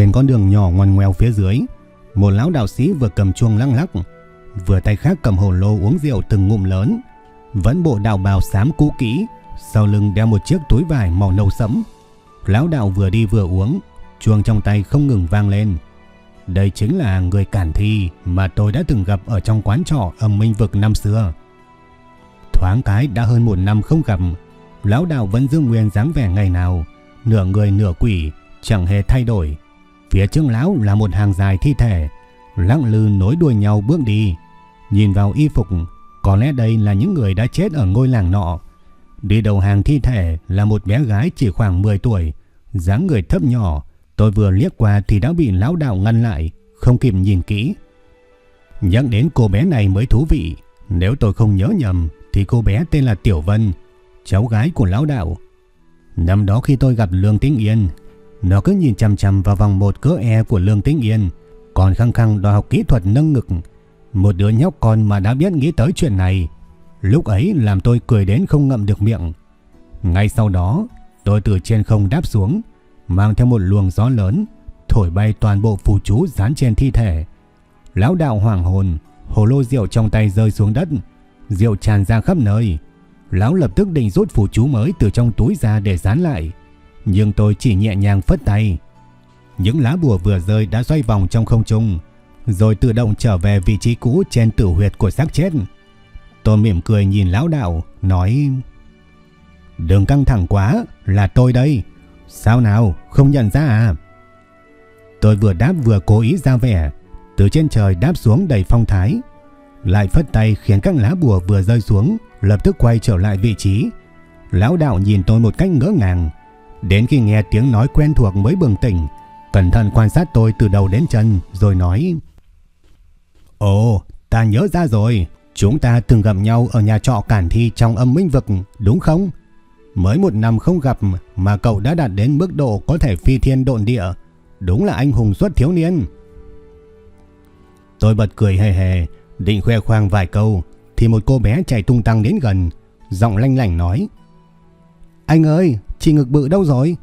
Trên con đường nhỏ ngoằn ngoèo phía dưới, một lão đạo sĩ vừa cầm chuông lăng lắc, vừa tay khác cầm hồ lô uống rượu từng ngụm lớn, vẫn bộ đạo bào xám cũ kỹ, sau lưng đeo một chiếc túi vải màu nâu sẫm. Lão đạo vừa đi vừa uống, chuông trong tay không ngừng vang lên. Đây chính là người cản thi mà tôi đã từng gặp ở trong quán trọ âm minh vực năm xưa. Thoáng cái đã hơn một năm không gặp, lão đạo vẫn giữ nguyên dáng vẻ ngày nào, nửa người nửa quỷ, chẳng hề thay đổi. Phía trước lão là một hàng dài thi thể, lăng lư nối đuôi nhau bước đi. Nhìn vào y phục, có lẽ đây là những người đã chết ở ngôi làng nọ. Đi đầu hàng thi thể là một bé gái chỉ khoảng 10 tuổi, dáng người thấp nhỏ. Tôi vừa liếc qua thì đã bị lão đạo ngăn lại, không kịp nhìn kỹ. Nhắc đến cô bé này mới thú vị. Nếu tôi không nhớ nhầm thì cô bé tên là Tiểu Vân, cháu gái của lão đạo. Năm đó khi tôi gặp Lương Tĩnh Yên, nó cứ nhìn chằm chằm vào vòng một cỡ e của Lương Tĩnh Yên, còn khăng khăng đòi học kỹ thuật nâng ngực. Một đứa nhóc con mà đã biết nghĩ tới chuyện này. Lúc ấy làm tôi cười đến không ngậm được miệng. Ngay sau đó, tôi từ trên không đáp xuống, mang theo một luồng gió lớn, thổi bay toàn bộ phù chú dán trên thi thể. Lão đạo hoàng hồn, hồ lô rượu trong tay rơi xuống đất, rượu tràn ra khắp nơi. Lão lập tức định rút phù chú mới từ trong túi ra để dán lại nhưng tôi chỉ nhẹ nhàng phất tay. Những lá bùa vừa rơi đã xoay vòng trong không trung, rồi tự động trở về vị trí cũ trên tử huyệt của xác chết. Tôi mỉm cười nhìn lão đạo, nói Đừng căng thẳng quá, là tôi đây. Sao nào, không nhận ra à? Tôi vừa đáp vừa cố ý ra vẻ, từ trên trời đáp xuống đầy phong thái. Lại phất tay khiến các lá bùa vừa rơi xuống, lập tức quay trở lại vị trí. Lão đạo nhìn tôi một cách ngỡ ngàng, Đến khi nghe tiếng nói quen thuộc mới bừng tỉnh, cẩn thận quan sát tôi từ đầu đến chân rồi nói Ồ, ta nhớ ra rồi, chúng ta từng gặp nhau ở nhà trọ Cản Thi trong âm minh vực, đúng không? Mới một năm không gặp mà cậu đã đạt đến mức độ có thể phi thiên độn địa, đúng là anh hùng xuất thiếu niên. Tôi bật cười hề hề, định khoe khoang vài câu, thì một cô bé chạy tung tăng đến gần, giọng lanh lảnh nói Anh ơi, Chị ngực bự đâu rồi?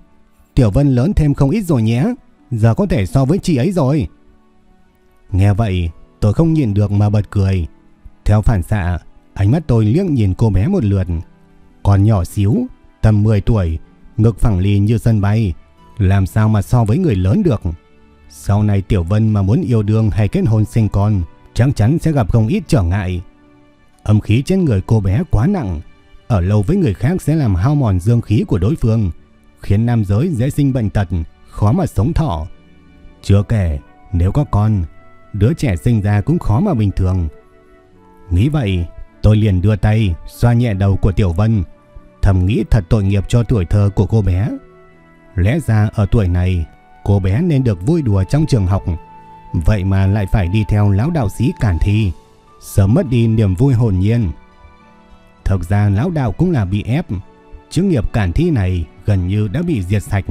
Tiểu Vân lớn thêm không ít rồi nhé. Giờ có thể so với chị ấy rồi. Nghe vậy, tôi không nhìn được mà bật cười. Theo phản xạ, ánh mắt tôi liếc nhìn cô bé một lượt. Còn nhỏ xíu, tầm 10 tuổi, ngực phẳng lì như sân bay. Làm sao mà so với người lớn được? Sau này Tiểu Vân mà muốn yêu đương hay kết hôn sinh con, chắc chắn sẽ gặp không ít trở ngại. Âm khí trên người cô bé quá nặng, ở lâu với người khác sẽ làm hao mòn dương khí của đối phương, khiến nam giới dễ sinh bệnh tật, khó mà sống thọ. Chưa kể, nếu có con, đứa trẻ sinh ra cũng khó mà bình thường. Nghĩ vậy, tôi liền đưa tay xoa nhẹ đầu của Tiểu Vân, thầm nghĩ thật tội nghiệp cho tuổi thơ của cô bé. Lẽ ra ở tuổi này, cô bé nên được vui đùa trong trường học, vậy mà lại phải đi theo lão đạo sĩ cản thi, sớm mất đi niềm vui hồn nhiên. Thực ra lão đạo cũng là bị ép. Chức nghiệp cản thi này gần như đã bị diệt sạch.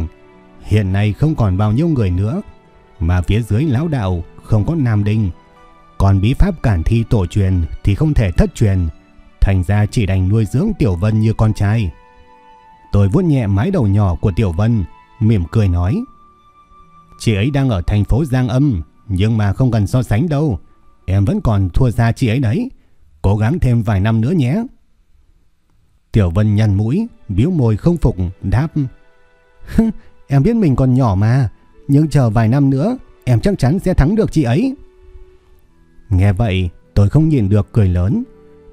Hiện nay không còn bao nhiêu người nữa. Mà phía dưới lão đạo không có nam đinh. Còn bí pháp cản thi tổ truyền thì không thể thất truyền. Thành ra chỉ đành nuôi dưỡng Tiểu Vân như con trai. Tôi vuốt nhẹ mái đầu nhỏ của Tiểu Vân, mỉm cười nói. Chị ấy đang ở thành phố Giang Âm, nhưng mà không cần so sánh đâu. Em vẫn còn thua xa chị ấy đấy. Cố gắng thêm vài năm nữa nhé. Tiểu Vân nhăn mũi, biếu môi không phục, đáp. em biết mình còn nhỏ mà, nhưng chờ vài năm nữa, em chắc chắn sẽ thắng được chị ấy. Nghe vậy, tôi không nhìn được cười lớn.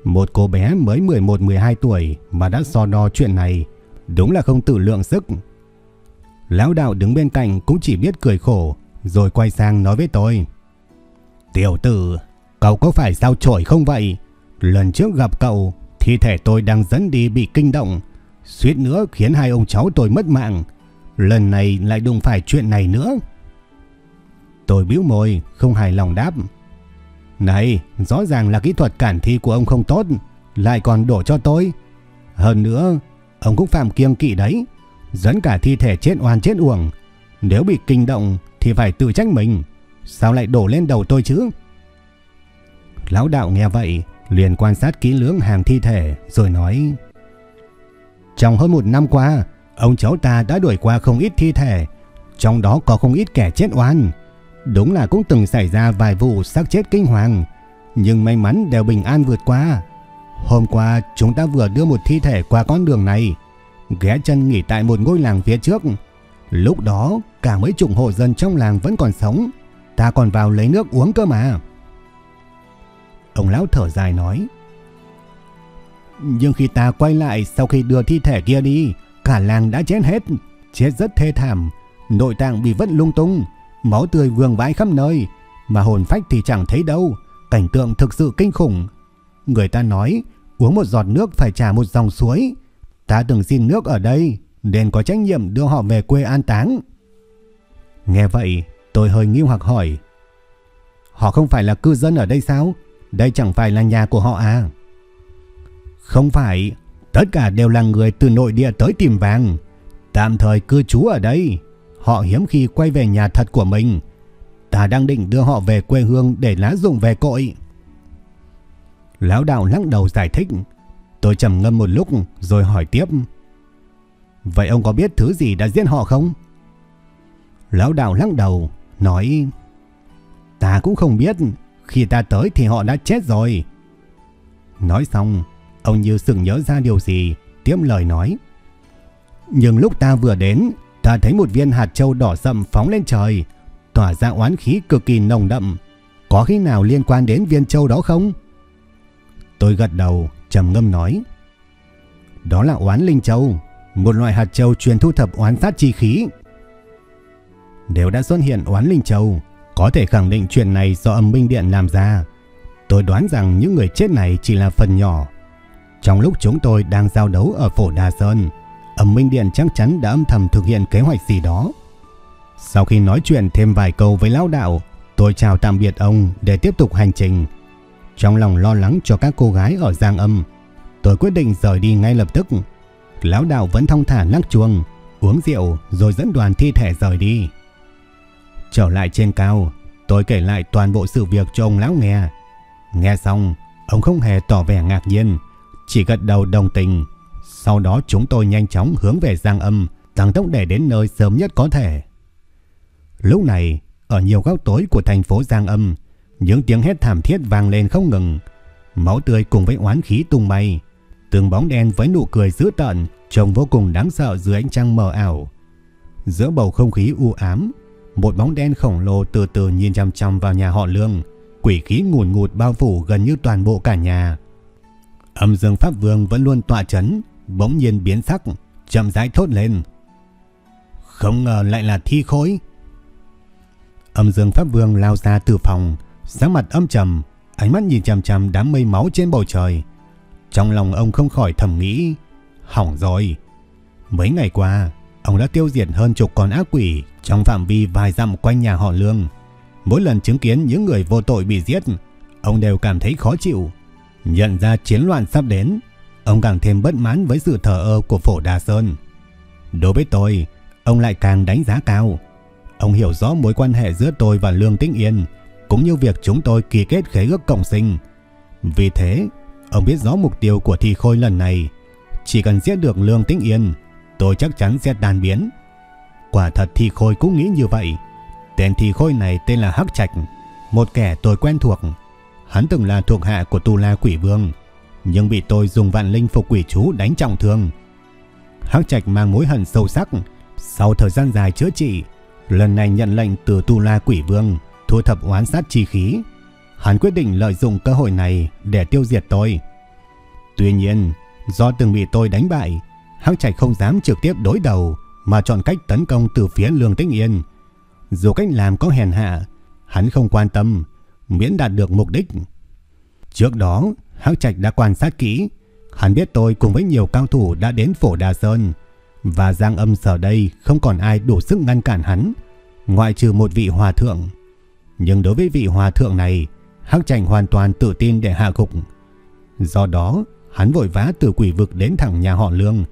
Một cô bé mới 11-12 tuổi mà đã so đo chuyện này, đúng là không tự lượng sức. Lão đạo đứng bên cạnh cũng chỉ biết cười khổ, rồi quay sang nói với tôi. Tiểu tử, cậu có phải sao chổi không vậy? Lần trước gặp cậu, thi thể tôi đang dẫn đi bị kinh động, suýt nữa khiến hai ông cháu tôi mất mạng. Lần này lại đụng phải chuyện này nữa. Tôi bĩu môi, không hài lòng đáp. Này, rõ ràng là kỹ thuật cản thi của ông không tốt, lại còn đổ cho tôi. Hơn nữa, ông cũng phạm kiêng kỵ đấy, dẫn cả thi thể chết oan chết uổng. Nếu bị kinh động thì phải tự trách mình, sao lại đổ lên đầu tôi chứ? Lão đạo nghe vậy, liền quan sát kỹ lưỡng hàng thi thể rồi nói Trong hơn một năm qua, ông cháu ta đã đuổi qua không ít thi thể, trong đó có không ít kẻ chết oan. Đúng là cũng từng xảy ra vài vụ xác chết kinh hoàng, nhưng may mắn đều bình an vượt qua. Hôm qua chúng ta vừa đưa một thi thể qua con đường này, ghé chân nghỉ tại một ngôi làng phía trước. Lúc đó cả mấy chục hộ dân trong làng vẫn còn sống, ta còn vào lấy nước uống cơ mà. Ông lão thở dài nói. Nhưng khi ta quay lại sau khi đưa thi thể kia đi, cả làng đã chết hết, chết rất thê thảm, nội tạng bị vứt lung tung, máu tươi vương vãi khắp nơi, mà hồn phách thì chẳng thấy đâu, cảnh tượng thực sự kinh khủng. Người ta nói, uống một giọt nước phải trả một dòng suối. Ta từng xin nước ở đây, nên có trách nhiệm đưa họ về quê an táng. Nghe vậy, tôi hơi nghi hoặc hỏi. Họ không phải là cư dân ở đây sao? Đây chẳng phải là nhà của họ à? Không phải, tất cả đều là người từ nội địa tới tìm vàng. Tạm thời cư trú ở đây. Họ hiếm khi quay về nhà thật của mình. Ta đang định đưa họ về quê hương để lá dụng về cội. Lão đạo lắc đầu giải thích. Tôi trầm ngâm một lúc rồi hỏi tiếp. Vậy ông có biết thứ gì đã giết họ không? Lão đạo lắc đầu, nói Ta cũng không biết, khi ta tới thì họ đã chết rồi. Nói xong, ông như sừng nhớ ra điều gì, tiếp lời nói. Nhưng lúc ta vừa đến, ta thấy một viên hạt châu đỏ sậm phóng lên trời, tỏa ra oán khí cực kỳ nồng đậm. Có khi nào liên quan đến viên châu đó không? Tôi gật đầu, trầm ngâm nói. Đó là oán linh châu, một loại hạt châu truyền thu thập oán sát chi khí. Nếu đã xuất hiện oán linh châu, có thể khẳng định chuyện này do âm minh điện làm ra. Tôi đoán rằng những người chết này chỉ là phần nhỏ. Trong lúc chúng tôi đang giao đấu ở phổ Đà Sơn, âm minh điện chắc chắn đã âm thầm thực hiện kế hoạch gì đó. Sau khi nói chuyện thêm vài câu với lão đạo, tôi chào tạm biệt ông để tiếp tục hành trình. Trong lòng lo lắng cho các cô gái ở Giang Âm, tôi quyết định rời đi ngay lập tức. Lão đạo vẫn thong thả lắc chuông, uống rượu rồi dẫn đoàn thi thể rời đi. Trở lại trên cao, tôi kể lại toàn bộ sự việc cho ông lão nghe. Nghe xong, ông không hề tỏ vẻ ngạc nhiên, chỉ gật đầu đồng tình. Sau đó chúng tôi nhanh chóng hướng về Giang Âm, tăng tốc để đến nơi sớm nhất có thể. Lúc này, ở nhiều góc tối của thành phố Giang Âm, những tiếng hét thảm thiết vang lên không ngừng. Máu tươi cùng với oán khí tung bay. Từng bóng đen với nụ cười dữ tợn trông vô cùng đáng sợ dưới ánh trăng mờ ảo. Giữa bầu không khí u ám, một bóng đen khổng lồ từ từ nhìn chăm chăm vào nhà họ Lương, quỷ khí ngùn ngụt bao phủ gần như toàn bộ cả nhà. Âm Dương Pháp Vương vẫn luôn tọa chấn, bỗng nhiên biến sắc, chậm rãi thốt lên. Không ngờ lại là thi khối. Âm Dương Pháp Vương lao ra từ phòng, sáng mặt âm trầm, ánh mắt nhìn chằm chằm đám mây máu trên bầu trời. Trong lòng ông không khỏi thầm nghĩ, hỏng rồi. Mấy ngày qua, ông đã tiêu diệt hơn chục con ác quỷ trong phạm vi vài dặm quanh nhà họ Lương. Mỗi lần chứng kiến những người vô tội bị giết, ông đều cảm thấy khó chịu. Nhận ra chiến loạn sắp đến, ông càng thêm bất mãn với sự thờ ơ của phổ Đà Sơn. Đối với tôi, ông lại càng đánh giá cao. Ông hiểu rõ mối quan hệ giữa tôi và Lương Tĩnh Yên, cũng như việc chúng tôi ký kết khế ước cộng sinh. Vì thế, ông biết rõ mục tiêu của thi khôi lần này. Chỉ cần giết được Lương Tĩnh Yên, tôi chắc chắn sẽ tan biến. Quả thật thi khôi cũng nghĩ như vậy. Tên thi khôi này tên là Hắc Trạch, một kẻ tôi quen thuộc. Hắn từng là thuộc hạ của Tu La Quỷ Vương, nhưng bị tôi dùng vạn linh phục quỷ chú đánh trọng thương. Hắc Trạch mang mối hận sâu sắc, sau thời gian dài chữa trị, lần này nhận lệnh từ Tu La Quỷ Vương thu thập oán sát chi khí. Hắn quyết định lợi dụng cơ hội này để tiêu diệt tôi. Tuy nhiên, do từng bị tôi đánh bại, Hắc Trạch không dám trực tiếp đối đầu mà chọn cách tấn công từ phía Lương Tĩnh Yên. Dù cách làm có hèn hạ, hắn không quan tâm, miễn đạt được mục đích. Trước đó, Hắc Trạch đã quan sát kỹ, hắn biết tôi cùng với nhiều cao thủ đã đến Phổ Đà Sơn và Giang Âm giờ đây không còn ai đủ sức ngăn cản hắn, ngoại trừ một vị hòa thượng. Nhưng đối với vị hòa thượng này, Hắc Trạch hoàn toàn tự tin để hạ gục. Do đó, hắn vội vã từ quỷ vực đến thẳng nhà họ Lương,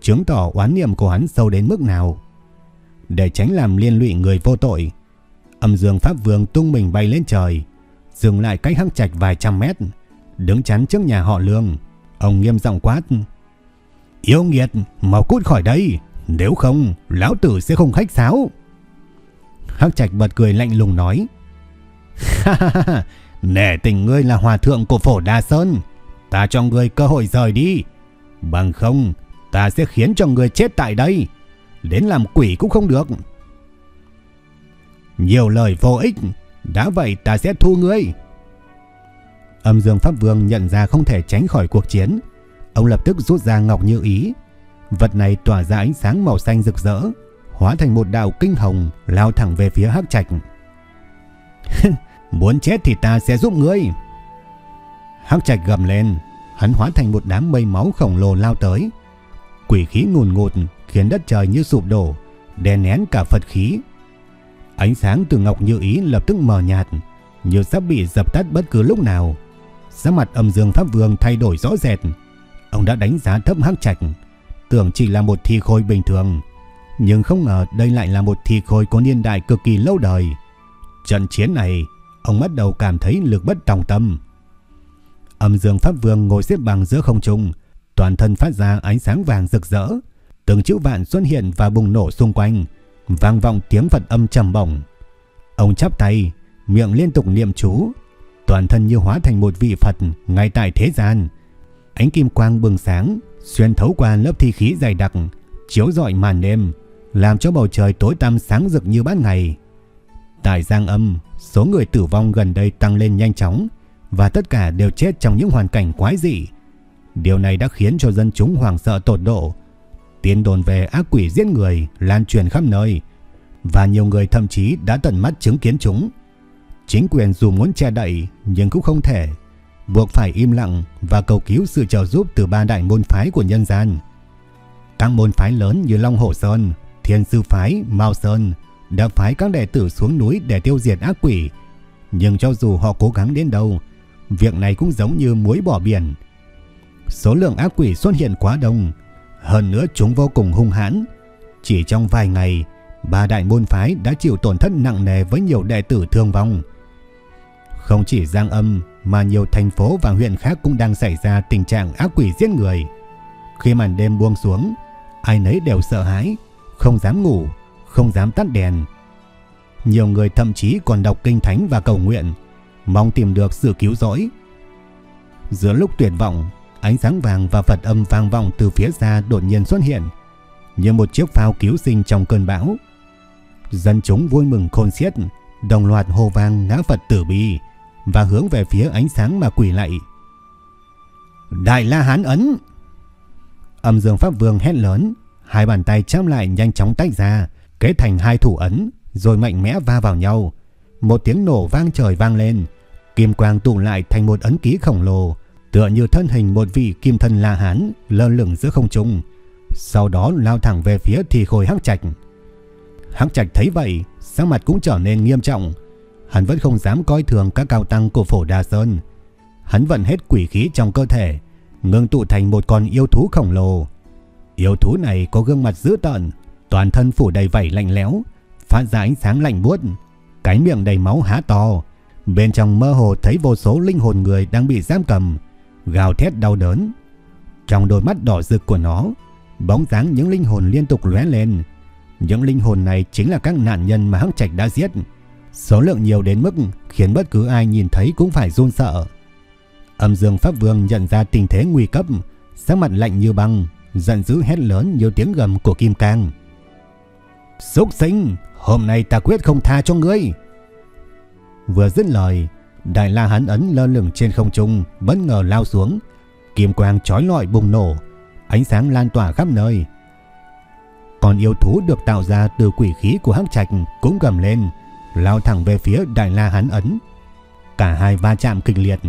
chứng tỏ oán niệm của hắn sâu đến mức nào. Để tránh làm liên lụy người vô tội, âm dương Pháp Vương tung mình bay lên trời, dừng lại cách Hắc Trạch vài trăm mét, đứng chắn trước nhà họ Lương. Ông nghiêm giọng quát. Yêu nghiệt, mau cút khỏi đây, nếu không, lão tử sẽ không khách sáo. Hắc Trạch bật cười lạnh lùng nói. Ha ha ha, nể tình ngươi là hòa thượng của phổ Đa Sơn, ta cho ngươi cơ hội rời đi. Bằng không, ta sẽ khiến cho người chết tại đây, đến làm quỷ cũng không được. Nhiều lời vô ích, đã vậy ta sẽ thu ngươi. Âm Dương Pháp Vương nhận ra không thể tránh khỏi cuộc chiến. Ông lập tức rút ra ngọc như ý. Vật này tỏa ra ánh sáng màu xanh rực rỡ, hóa thành một đạo kinh hồng lao thẳng về phía Hắc Trạch. Muốn chết thì ta sẽ giúp ngươi. Hắc Trạch gầm lên, hắn hóa thành một đám mây máu khổng lồ lao tới. Quỷ khí ngùn ngụt khiến đất trời như sụp đổ, đè nén cả Phật khí. Ánh sáng từ ngọc như ý lập tức mờ nhạt, như sắp bị dập tắt bất cứ lúc nào. Sắc mặt âm dương Pháp Vương thay đổi rõ rệt. Ông đã đánh giá thấp Hắc Trạch, tưởng chỉ là một thi khôi bình thường. Nhưng không ngờ đây lại là một thi khôi có niên đại cực kỳ lâu đời. Trận chiến này, ông bắt đầu cảm thấy lực bất tòng tâm. Âm dương Pháp Vương ngồi xếp bằng giữa không trung, toàn thân phát ra ánh sáng vàng rực rỡ. Từng chữ vạn xuất hiện và bùng nổ xung quanh, vang vọng tiếng Phật âm trầm bổng. Ông chắp tay, miệng liên tục niệm chú, toàn thân như hóa thành một vị Phật ngay tại thế gian. Ánh kim quang bừng sáng, xuyên thấu qua lớp thi khí dày đặc, chiếu rọi màn đêm, làm cho bầu trời tối tăm sáng rực như ban ngày. Tại Giang Âm, số người tử vong gần đây tăng lên nhanh chóng và tất cả đều chết trong những hoàn cảnh quái dị. Điều này đã khiến cho dân chúng hoảng sợ tột độ. Tiến đồn về ác quỷ giết người lan truyền khắp nơi và nhiều người thậm chí đã tận mắt chứng kiến chúng. Chính quyền dù muốn che đậy nhưng cũng không thể, buộc phải im lặng và cầu cứu sự trợ giúp từ ba đại môn phái của nhân gian. Các môn phái lớn như Long Hổ Sơn, Thiên Sư Phái, Mao Sơn đã phái các đệ tử xuống núi để tiêu diệt ác quỷ. Nhưng cho dù họ cố gắng đến đâu, việc này cũng giống như muối bỏ biển. Số lượng ác quỷ xuất hiện quá đông, hơn nữa chúng vô cùng hung hãn. Chỉ trong vài ngày, ba đại môn phái đã chịu tổn thất nặng nề với nhiều đệ tử thương vong. Không chỉ Giang Âm mà nhiều thành phố và huyện khác cũng đang xảy ra tình trạng ác quỷ giết người. Khi màn đêm buông xuống, ai nấy đều sợ hãi, không dám ngủ, không dám tắt đèn. Nhiều người thậm chí còn đọc kinh thánh và cầu nguyện, mong tìm được sự cứu rỗi. Giữa lúc tuyệt vọng, ánh sáng vàng và Phật âm vang vọng từ phía xa đột nhiên xuất hiện, như một chiếc phao cứu sinh trong cơn bão. Dân chúng vui mừng khôn xiết, đồng loạt hô vang ngã Phật tử bi và hướng về phía ánh sáng mà quỳ lạy. Đại La Hán ấn. Âm Dương Pháp Vương hét lớn, hai bàn tay chạm lại nhanh chóng tách ra, kết thành hai thủ ấn, rồi mạnh mẽ va vào nhau. Một tiếng nổ vang trời vang lên, kim quang tụ lại thành một ấn ký khổng lồ, tựa như thân hình một vị kim thân La Hán lơ lửng giữa không trung. Sau đó lao thẳng về phía thì khôi Hắc Trạch. Hắc Trạch thấy vậy, sắc mặt cũng trở nên nghiêm trọng. Hắn vẫn không dám coi thường các cao tăng của phổ đa Sơn. Hắn vận hết quỷ khí trong cơ thể, ngưng tụ thành một con yêu thú khổng lồ. Yêu thú này có gương mặt dữ tợn, toàn thân phủ đầy vảy lạnh lẽo, phát ra ánh sáng lạnh buốt, cái miệng đầy máu há to. Bên trong mơ hồ thấy vô số linh hồn người đang bị giam cầm, gào thét đau đớn. Trong đôi mắt đỏ rực của nó, bóng dáng những linh hồn liên tục lóe lên. Những linh hồn này chính là các nạn nhân mà Hắc Trạch đã giết. Số lượng nhiều đến mức khiến bất cứ ai nhìn thấy cũng phải run sợ. Âm Dương Pháp Vương nhận ra tình thế nguy cấp, sắc mặt lạnh như băng, giận dữ hét lớn như tiếng gầm của Kim Cang. "Súc sinh, hôm nay ta quyết không tha cho ngươi. Vừa dứt lời, Đại La Hán ấn lơ lửng trên không trung, bất ngờ lao xuống, kim quang chói lọi bùng nổ, ánh sáng lan tỏa khắp nơi. Còn yêu thú được tạo ra từ quỷ khí của Hắc Trạch cũng gầm lên, lao thẳng về phía Đại La Hán ấn. Cả hai va chạm kịch liệt,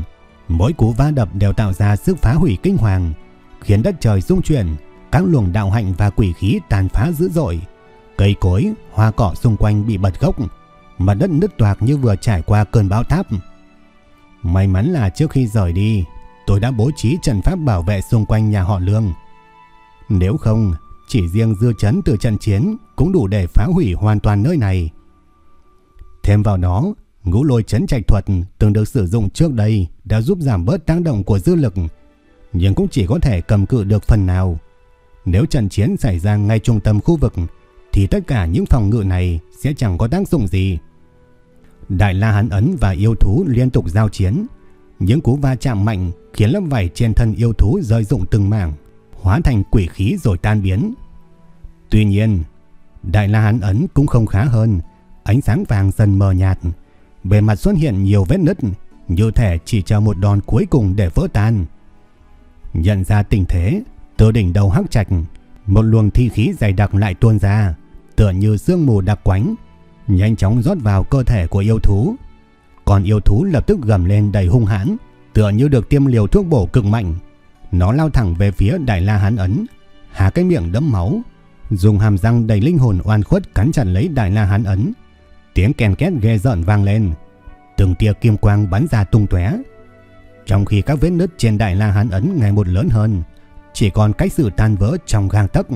mỗi cú va đập đều tạo ra sức phá hủy kinh hoàng, khiến đất trời rung chuyển, các luồng đạo hạnh và quỷ khí tàn phá dữ dội. Cây cối, hoa cỏ xung quanh bị bật gốc, mặt đất nứt toạc như vừa trải qua cơn bão tháp. May mắn là trước khi rời đi, tôi đã bố trí trận pháp bảo vệ xung quanh nhà họ Lương. Nếu không, chỉ riêng dư chấn từ trận chiến cũng đủ để phá hủy hoàn toàn nơi này. Thêm vào đó, ngũ lôi chấn trạch thuật từng được sử dụng trước đây đã giúp giảm bớt tác động của dư lực, nhưng cũng chỉ có thể cầm cự được phần nào. Nếu trận chiến xảy ra ngay trung tâm khu vực, thì tất cả những phòng ngự này sẽ chẳng có tác dụng gì. Đại La Hán Ấn và yêu thú liên tục giao chiến. Những cú va chạm mạnh khiến lớp vảy trên thân yêu thú rơi rụng từng mảng, hóa thành quỷ khí rồi tan biến. Tuy nhiên, Đại La Hán Ấn cũng không khá hơn, ánh sáng vàng dần mờ nhạt, bề mặt xuất hiện nhiều vết nứt, như thể chỉ chờ một đòn cuối cùng để vỡ tan. Nhận ra tình thế, từ đỉnh đầu hắc trạch, một luồng thi khí dày đặc lại tuôn ra, tựa như sương mù đặc quánh, nhanh chóng rót vào cơ thể của yêu thú. Còn yêu thú lập tức gầm lên đầy hung hãn, tựa như được tiêm liều thuốc bổ cực mạnh. Nó lao thẳng về phía Đại La Hán Ấn, há cái miệng đẫm máu, dùng hàm răng đầy linh hồn oan khuất cắn chặt lấy Đại La Hán Ấn. Tiếng kèn két ghê rợn vang lên, từng tia kim quang bắn ra tung tóe. Trong khi các vết nứt trên Đại La Hán Ấn ngày một lớn hơn, chỉ còn cách sự tan vỡ trong gang tấc.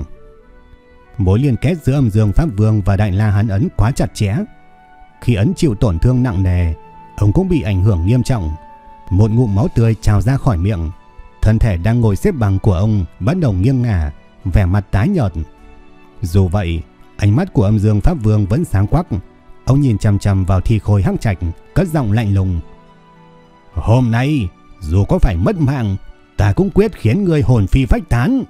Mối liên kết giữa âm dương Pháp Vương và Đại La Hán Ấn quá chặt chẽ. Khi Ấn chịu tổn thương nặng nề, ông cũng bị ảnh hưởng nghiêm trọng. Một ngụm máu tươi trào ra khỏi miệng. Thân thể đang ngồi xếp bằng của ông bắt đầu nghiêng ngả, vẻ mặt tái nhợt. Dù vậy, ánh mắt của âm dương Pháp Vương vẫn sáng quắc. Ông nhìn chằm chằm vào thi khôi hắc trạch, cất giọng lạnh lùng. Hôm nay, dù có phải mất mạng, ta cũng quyết khiến người hồn phi phách tán.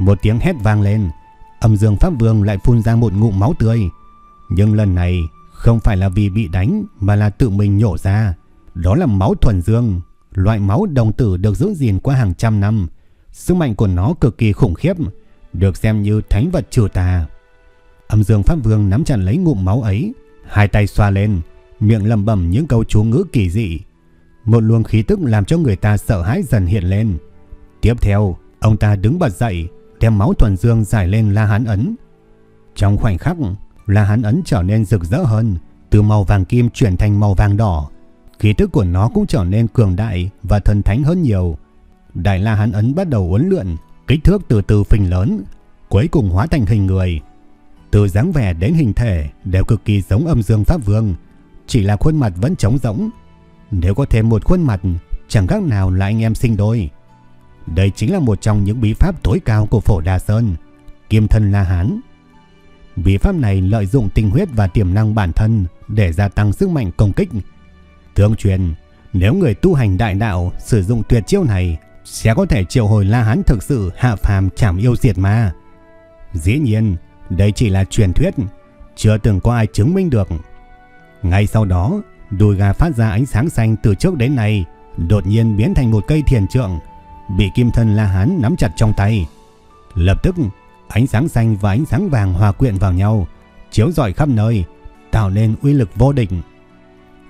Một tiếng hét vang lên, âm dương Pháp Vương lại phun ra một ngụm máu tươi. Nhưng lần này không phải là vì bị đánh mà là tự mình nhổ ra. Đó là máu thuần dương, loại máu đồng tử được giữ gìn qua hàng trăm năm. Sức mạnh của nó cực kỳ khủng khiếp, được xem như thánh vật trừ tà. Âm dương Pháp Vương nắm chặt lấy ngụm máu ấy, hai tay xoa lên, miệng lầm bẩm những câu chú ngữ kỳ dị. Một luồng khí tức làm cho người ta sợ hãi dần hiện lên. Tiếp theo, ông ta đứng bật dậy, đem máu thuần dương giải lên La Hán Ấn. Trong khoảnh khắc, La Hán Ấn trở nên rực rỡ hơn, từ màu vàng kim chuyển thành màu vàng đỏ. Khí tức của nó cũng trở nên cường đại và thần thánh hơn nhiều. Đại La Hán Ấn bắt đầu uốn lượn, kích thước từ từ phình lớn, cuối cùng hóa thành hình người. Từ dáng vẻ đến hình thể đều cực kỳ giống âm dương Pháp Vương, chỉ là khuôn mặt vẫn trống rỗng. Nếu có thêm một khuôn mặt, chẳng khác nào là anh em sinh đôi. Đây chính là một trong những bí pháp tối cao của Phổ Đà Sơn, Kim Thân La Hán. Bí pháp này lợi dụng tinh huyết và tiềm năng bản thân để gia tăng sức mạnh công kích. Tương truyền, nếu người tu hành đại đạo sử dụng tuyệt chiêu này sẽ có thể triệu hồi La Hán thực sự hạ phàm chảm yêu diệt ma. Dĩ nhiên, đây chỉ là truyền thuyết, chưa từng có ai chứng minh được. Ngay sau đó, đùi gà phát ra ánh sáng xanh từ trước đến nay, đột nhiên biến thành một cây thiền trượng, bị kim thân La Hán nắm chặt trong tay. Lập tức, ánh sáng xanh và ánh sáng vàng hòa quyện vào nhau, chiếu rọi khắp nơi, tạo nên uy lực vô địch.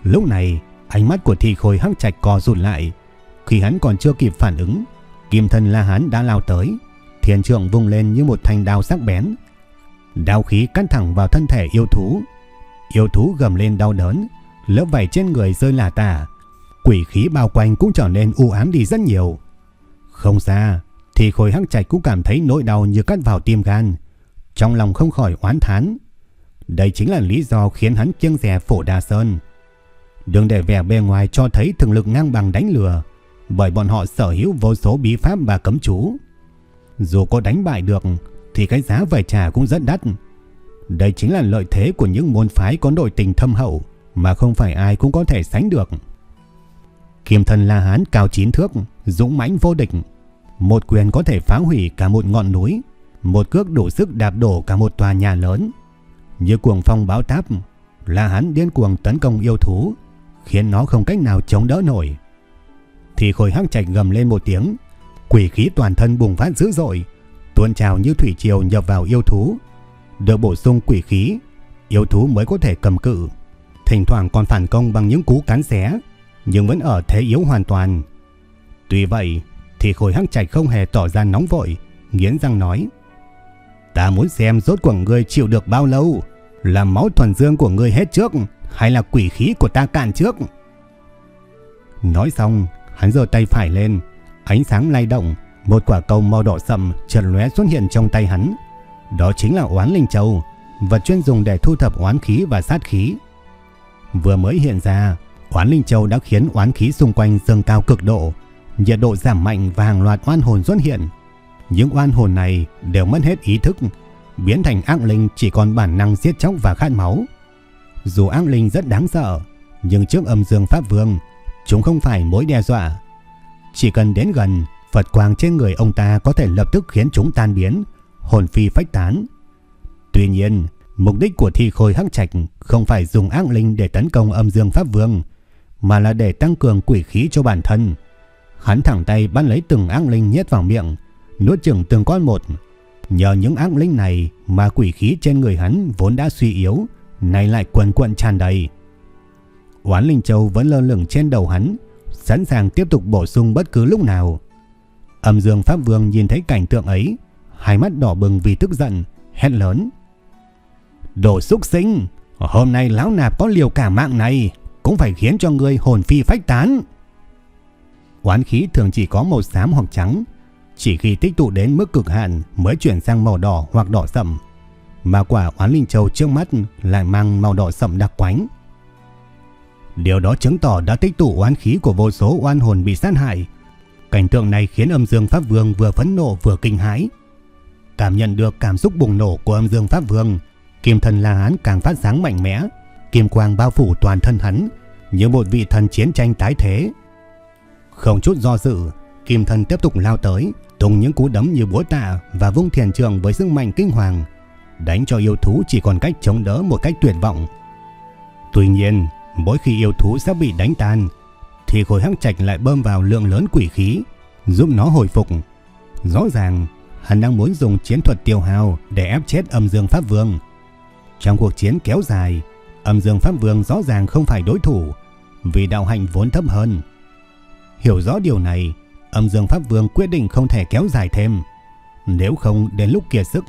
Lúc này, ánh mắt của Thi Khôi hắc trạch co rụt lại, khi hắn còn chưa kịp phản ứng, kim thân La Hán đã lao tới, thiên trượng vung lên như một thanh đao sắc bén. Đao khí cắt thẳng vào thân thể yêu thú. Yêu thú gầm lên đau đớn, lớp vảy trên người rơi lả tả. Quỷ khí bao quanh cũng trở nên u ám đi rất nhiều. Không xa, thì khối hắc trạch cũng cảm thấy nỗi đau như cắt vào tim gan. Trong lòng không khỏi oán thán. Đây chính là lý do khiến hắn kiêng rè phổ đa sơn. Đừng để vẻ bề ngoài cho thấy thường lực ngang bằng đánh lừa, bởi bọn họ sở hữu vô số bí pháp và cấm chú. Dù có đánh bại được, thì cái giá phải trả cũng rất đắt. Đây chính là lợi thế của những môn phái có nội tình thâm hậu, mà không phải ai cũng có thể sánh được. Kim thần La Hán cao chín thước, dũng mãnh vô địch. Một quyền có thể phá hủy cả một ngọn núi, một cước đủ sức đạp đổ cả một tòa nhà lớn. Như cuồng phong báo táp, La Hán điên cuồng tấn công yêu thú, khiến nó không cách nào chống đỡ nổi. Thì khôi hắc chạch gầm lên một tiếng, quỷ khí toàn thân bùng phát dữ dội, tuôn trào như thủy triều nhập vào yêu thú. Được bổ sung quỷ khí, yêu thú mới có thể cầm cự. thỉnh thoảng còn phản công bằng những cú cán xé, nhưng vẫn ở thế yếu hoàn toàn. Tuy vậy, thì khối hắc trạch không hề tỏ ra nóng vội, nghiến răng nói: "Ta muốn xem rốt cuộc ngươi chịu được bao lâu, là máu thuần dương của ngươi hết trước hay là quỷ khí của ta cạn trước?" Nói xong, hắn giơ tay phải lên, ánh sáng lay động, một quả cầu màu đỏ sậm chợt lóe xuất hiện trong tay hắn. Đó chính là Oán Linh Châu, vật chuyên dùng để thu thập oán khí và sát khí. Vừa mới hiện ra, Oán Linh Châu đã khiến oán khí xung quanh dâng cao cực độ, nhiệt độ giảm mạnh và hàng loạt oan hồn xuất hiện. Những oan hồn này đều mất hết ý thức, biến thành ác linh chỉ còn bản năng giết chóc và khát máu. Dù ác linh rất đáng sợ, nhưng trước âm dương Pháp Vương, chúng không phải mối đe dọa. Chỉ cần đến gần, Phật quang trên người ông ta có thể lập tức khiến chúng tan biến, hồn phi phách tán. Tuy nhiên, mục đích của thi khôi hắc trạch không phải dùng ác linh để tấn công âm dương Pháp Vương, mà là để tăng cường quỷ khí cho bản thân. Hắn thẳng tay bắn lấy từng ác linh nhét vào miệng, nuốt chừng từng con một. Nhờ những ác linh này mà quỷ khí trên người hắn vốn đã suy yếu, nay lại quần quận tràn đầy. Oán Linh Châu vẫn lơ lửng trên đầu hắn, sẵn sàng tiếp tục bổ sung bất cứ lúc nào. Âm Dương Pháp Vương nhìn thấy cảnh tượng ấy, hai mắt đỏ bừng vì tức giận, hét lớn. Đồ xúc sinh, hôm nay lão nạp có liều cả mạng này, cũng phải khiến cho người hồn phi phách tán. Oán khí thường chỉ có màu xám hoặc trắng, chỉ khi tích tụ đến mức cực hạn mới chuyển sang màu đỏ hoặc đỏ sậm, mà quả oán linh châu trước mắt lại mang màu đỏ sậm đặc quánh. Điều đó chứng tỏ đã tích tụ oán khí của vô số oan hồn bị sát hại. Cảnh tượng này khiến âm dương Pháp Vương vừa phẫn nộ vừa kinh hãi. Cảm nhận được cảm xúc bùng nổ của âm dương Pháp Vương, kim thần La Hán càng phát sáng mạnh mẽ, kim quang bao phủ toàn thân hắn, như một vị thần chiến tranh tái thế. Không chút do dự, kim thần tiếp tục lao tới, tung những cú đấm như búa tạ và vung thiền trường với sức mạnh kinh hoàng, đánh cho yêu thú chỉ còn cách chống đỡ một cách tuyệt vọng. Tuy nhiên, mỗi khi yêu thú sắp bị đánh tan, thì khối hắc trạch lại bơm vào lượng lớn quỷ khí, giúp nó hồi phục. Rõ ràng, hắn đang muốn dùng chiến thuật tiêu hao để ép chết âm dương Pháp Vương. Trong cuộc chiến kéo dài, âm dương Pháp Vương rõ ràng không phải đối thủ, vì đạo hạnh vốn thấp hơn. Hiểu rõ điều này, âm dương Pháp Vương quyết định không thể kéo dài thêm. Nếu không đến lúc kiệt sức,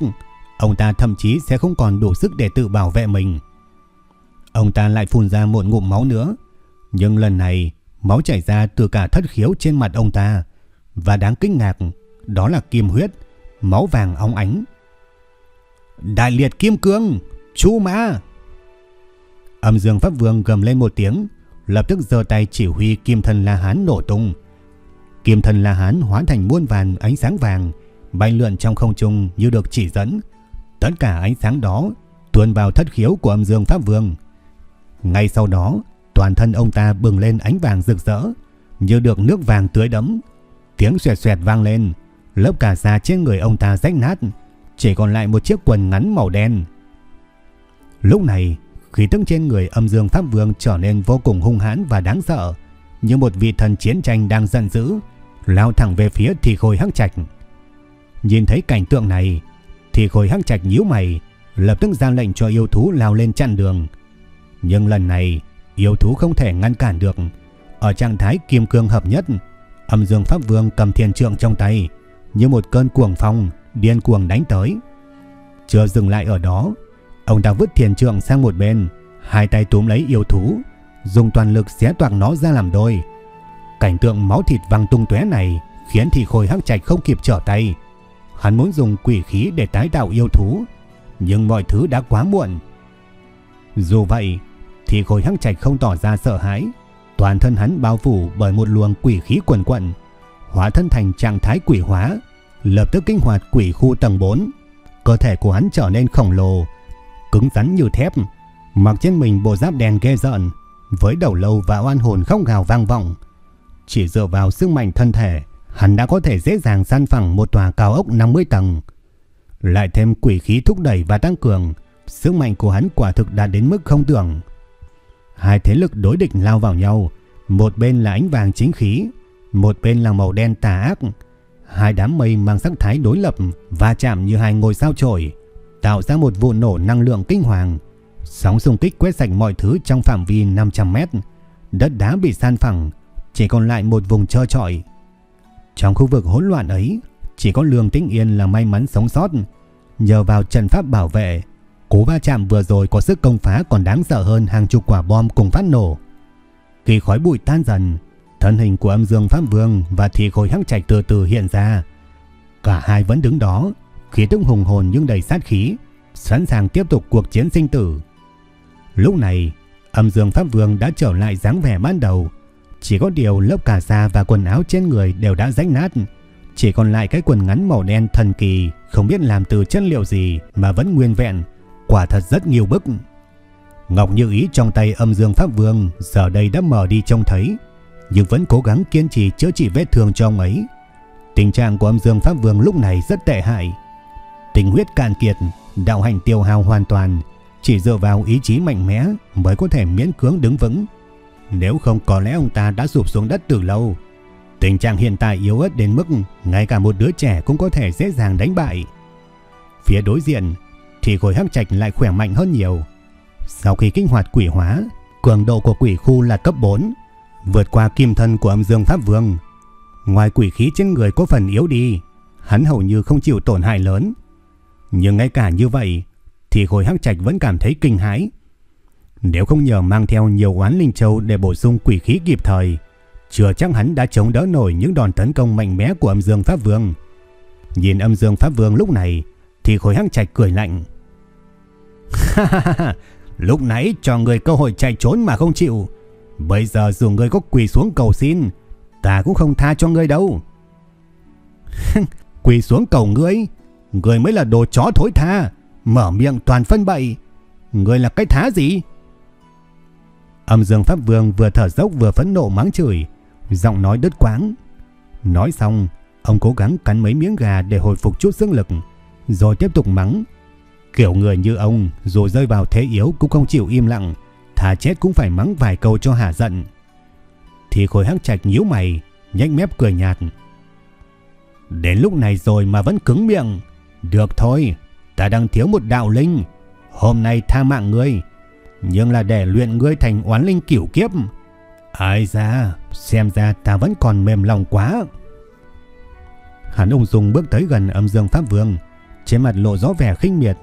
ông ta thậm chí sẽ không còn đủ sức để tự bảo vệ mình. Ông ta lại phun ra một ngụm máu nữa, nhưng lần này máu chảy ra từ cả thất khiếu trên mặt ông ta, và đáng kinh ngạc, đó là kim huyết, máu vàng óng ánh. Đại liệt kim cương, chu ma! Âm dương Pháp Vương gầm lên một tiếng, lập tức giơ tay chỉ huy kim thần La Hán nổ tung. Kim thần La Hán hóa thành muôn vàn ánh sáng vàng, bay lượn trong không trung như được chỉ dẫn. Tất cả ánh sáng đó tuôn vào thất khiếu của âm dương Pháp Vương. Ngay sau đó, toàn thân ông ta bừng lên ánh vàng rực rỡ, như được nước vàng tưới đẫm. Tiếng xoẹt xoẹt vang lên, lớp cà da trên người ông ta rách nát, chỉ còn lại một chiếc quần ngắn màu đen. Lúc này, khí tức trên người âm dương Pháp Vương trở nên vô cùng hung hãn và đáng sợ, như một vị thần chiến tranh đang giận dữ, lao thẳng về phía thì khôi hắc trạch. Nhìn thấy cảnh tượng này, thì khôi hắc trạch nhíu mày, lập tức ra lệnh cho yêu thú lao lên chặn đường. Nhưng lần này, yêu thú không thể ngăn cản được. Ở trạng thái kim cương hợp nhất, âm dương Pháp Vương cầm thiên trượng trong tay, như một cơn cuồng phong, điên cuồng đánh tới. Chưa dừng lại ở đó, ông ta vứt thiền trượng sang một bên, hai tay túm lấy yêu thú, dùng toàn lực xé toạc nó ra làm đôi. Cảnh tượng máu thịt văng tung tóe này khiến thì khôi hắc trạch không kịp trở tay. Hắn muốn dùng quỷ khí để tái tạo yêu thú, nhưng mọi thứ đã quá muộn. Dù vậy, thì khôi hắc trạch không tỏ ra sợ hãi, toàn thân hắn bao phủ bởi một luồng quỷ khí quần quận, hóa thân thành trạng thái quỷ hóa, lập tức kích hoạt quỷ khu tầng 4. Cơ thể của hắn trở nên khổng lồ, cứng rắn như thép, mặc trên mình bộ giáp đen ghê rợn, với đầu lâu và oan hồn không gào vang vọng. Chỉ dựa vào sức mạnh thân thể, hắn đã có thể dễ dàng san phẳng một tòa cao ốc 50 tầng. Lại thêm quỷ khí thúc đẩy và tăng cường, sức mạnh của hắn quả thực đạt đến mức không tưởng. Hai thế lực đối địch lao vào nhau, một bên là ánh vàng chính khí, một bên là màu đen tà ác. Hai đám mây mang sắc thái đối lập va chạm như hai ngôi sao chổi, tạo ra một vụ nổ năng lượng kinh hoàng, Sóng xung kích quét sạch mọi thứ trong phạm vi 500 mét. Đất đá bị san phẳng, chỉ còn lại một vùng trơ trọi. Trong khu vực hỗn loạn ấy, chỉ có Lương Tĩnh Yên là may mắn sống sót. Nhờ vào trận pháp bảo vệ, cú va chạm vừa rồi có sức công phá còn đáng sợ hơn hàng chục quả bom cùng phát nổ. Khi khói bụi tan dần, thân hình của âm dương Pháp Vương và thi khối hắc trạch từ từ hiện ra. Cả hai vẫn đứng đó, khí tức hùng hồn nhưng đầy sát khí, sẵn sàng tiếp tục cuộc chiến sinh tử. Lúc này, âm dương Pháp Vương đã trở lại dáng vẻ ban đầu, chỉ có điều lớp cà sa và quần áo trên người đều đã rách nát, chỉ còn lại cái quần ngắn màu đen thần kỳ, không biết làm từ chất liệu gì mà vẫn nguyên vẹn, quả thật rất nhiều bức. Ngọc Như Ý trong tay âm dương Pháp Vương giờ đây đã mở đi trông thấy, nhưng vẫn cố gắng kiên trì chữa trị vết thương cho ông ấy. Tình trạng của âm dương Pháp Vương lúc này rất tệ hại. Tình huyết cạn kiệt, đạo hành tiêu hao hoàn toàn, chỉ dựa vào ý chí mạnh mẽ mới có thể miễn cưỡng đứng vững. Nếu không có lẽ ông ta đã sụp xuống đất từ lâu. Tình trạng hiện tại yếu ớt đến mức ngay cả một đứa trẻ cũng có thể dễ dàng đánh bại. Phía đối diện thì khối hắc trạch lại khỏe mạnh hơn nhiều. Sau khi kích hoạt quỷ hóa, cường độ của quỷ khu là cấp 4, vượt qua kim thân của âm dương pháp vương. Ngoài quỷ khí trên người có phần yếu đi, hắn hầu như không chịu tổn hại lớn. Nhưng ngay cả như vậy, thì khối hắc trạch vẫn cảm thấy kinh hãi. Nếu không nhờ mang theo nhiều oán linh châu để bổ sung quỷ khí kịp thời, chưa chắc hắn đã chống đỡ nổi những đòn tấn công mạnh mẽ của âm dương pháp vương. Nhìn âm dương pháp vương lúc này, thì khối hắc trạch cười lạnh. Lúc nãy cho người cơ hội chạy trốn mà không chịu. Bây giờ dù người có quỳ xuống cầu xin, ta cũng không tha cho ngươi đâu. quỳ xuống cầu ngươi, người mới là đồ chó thối tha, mở miệng toàn phân bậy. người là cái thá gì? Âm Dương Pháp Vương vừa thở dốc vừa phẫn nộ mắng chửi, giọng nói đứt quãng. Nói xong, ông cố gắng cắn mấy miếng gà để hồi phục chút sức lực, rồi tiếp tục mắng. Kiểu người như ông dù rơi vào thế yếu cũng không chịu im lặng, thà chết cũng phải mắng vài câu cho hả giận. Thì khối hắc trạch nhíu mày, nhanh mép cười nhạt. Đến lúc này rồi mà vẫn cứng miệng. Được thôi, ta đang thiếu một đạo linh. Hôm nay tha mạng ngươi, nhưng là để luyện ngươi thành oán linh cửu kiếp. Ai ra, xem ra ta vẫn còn mềm lòng quá. Hắn ung dung bước tới gần âm dương pháp vương, trên mặt lộ rõ vẻ khinh miệt.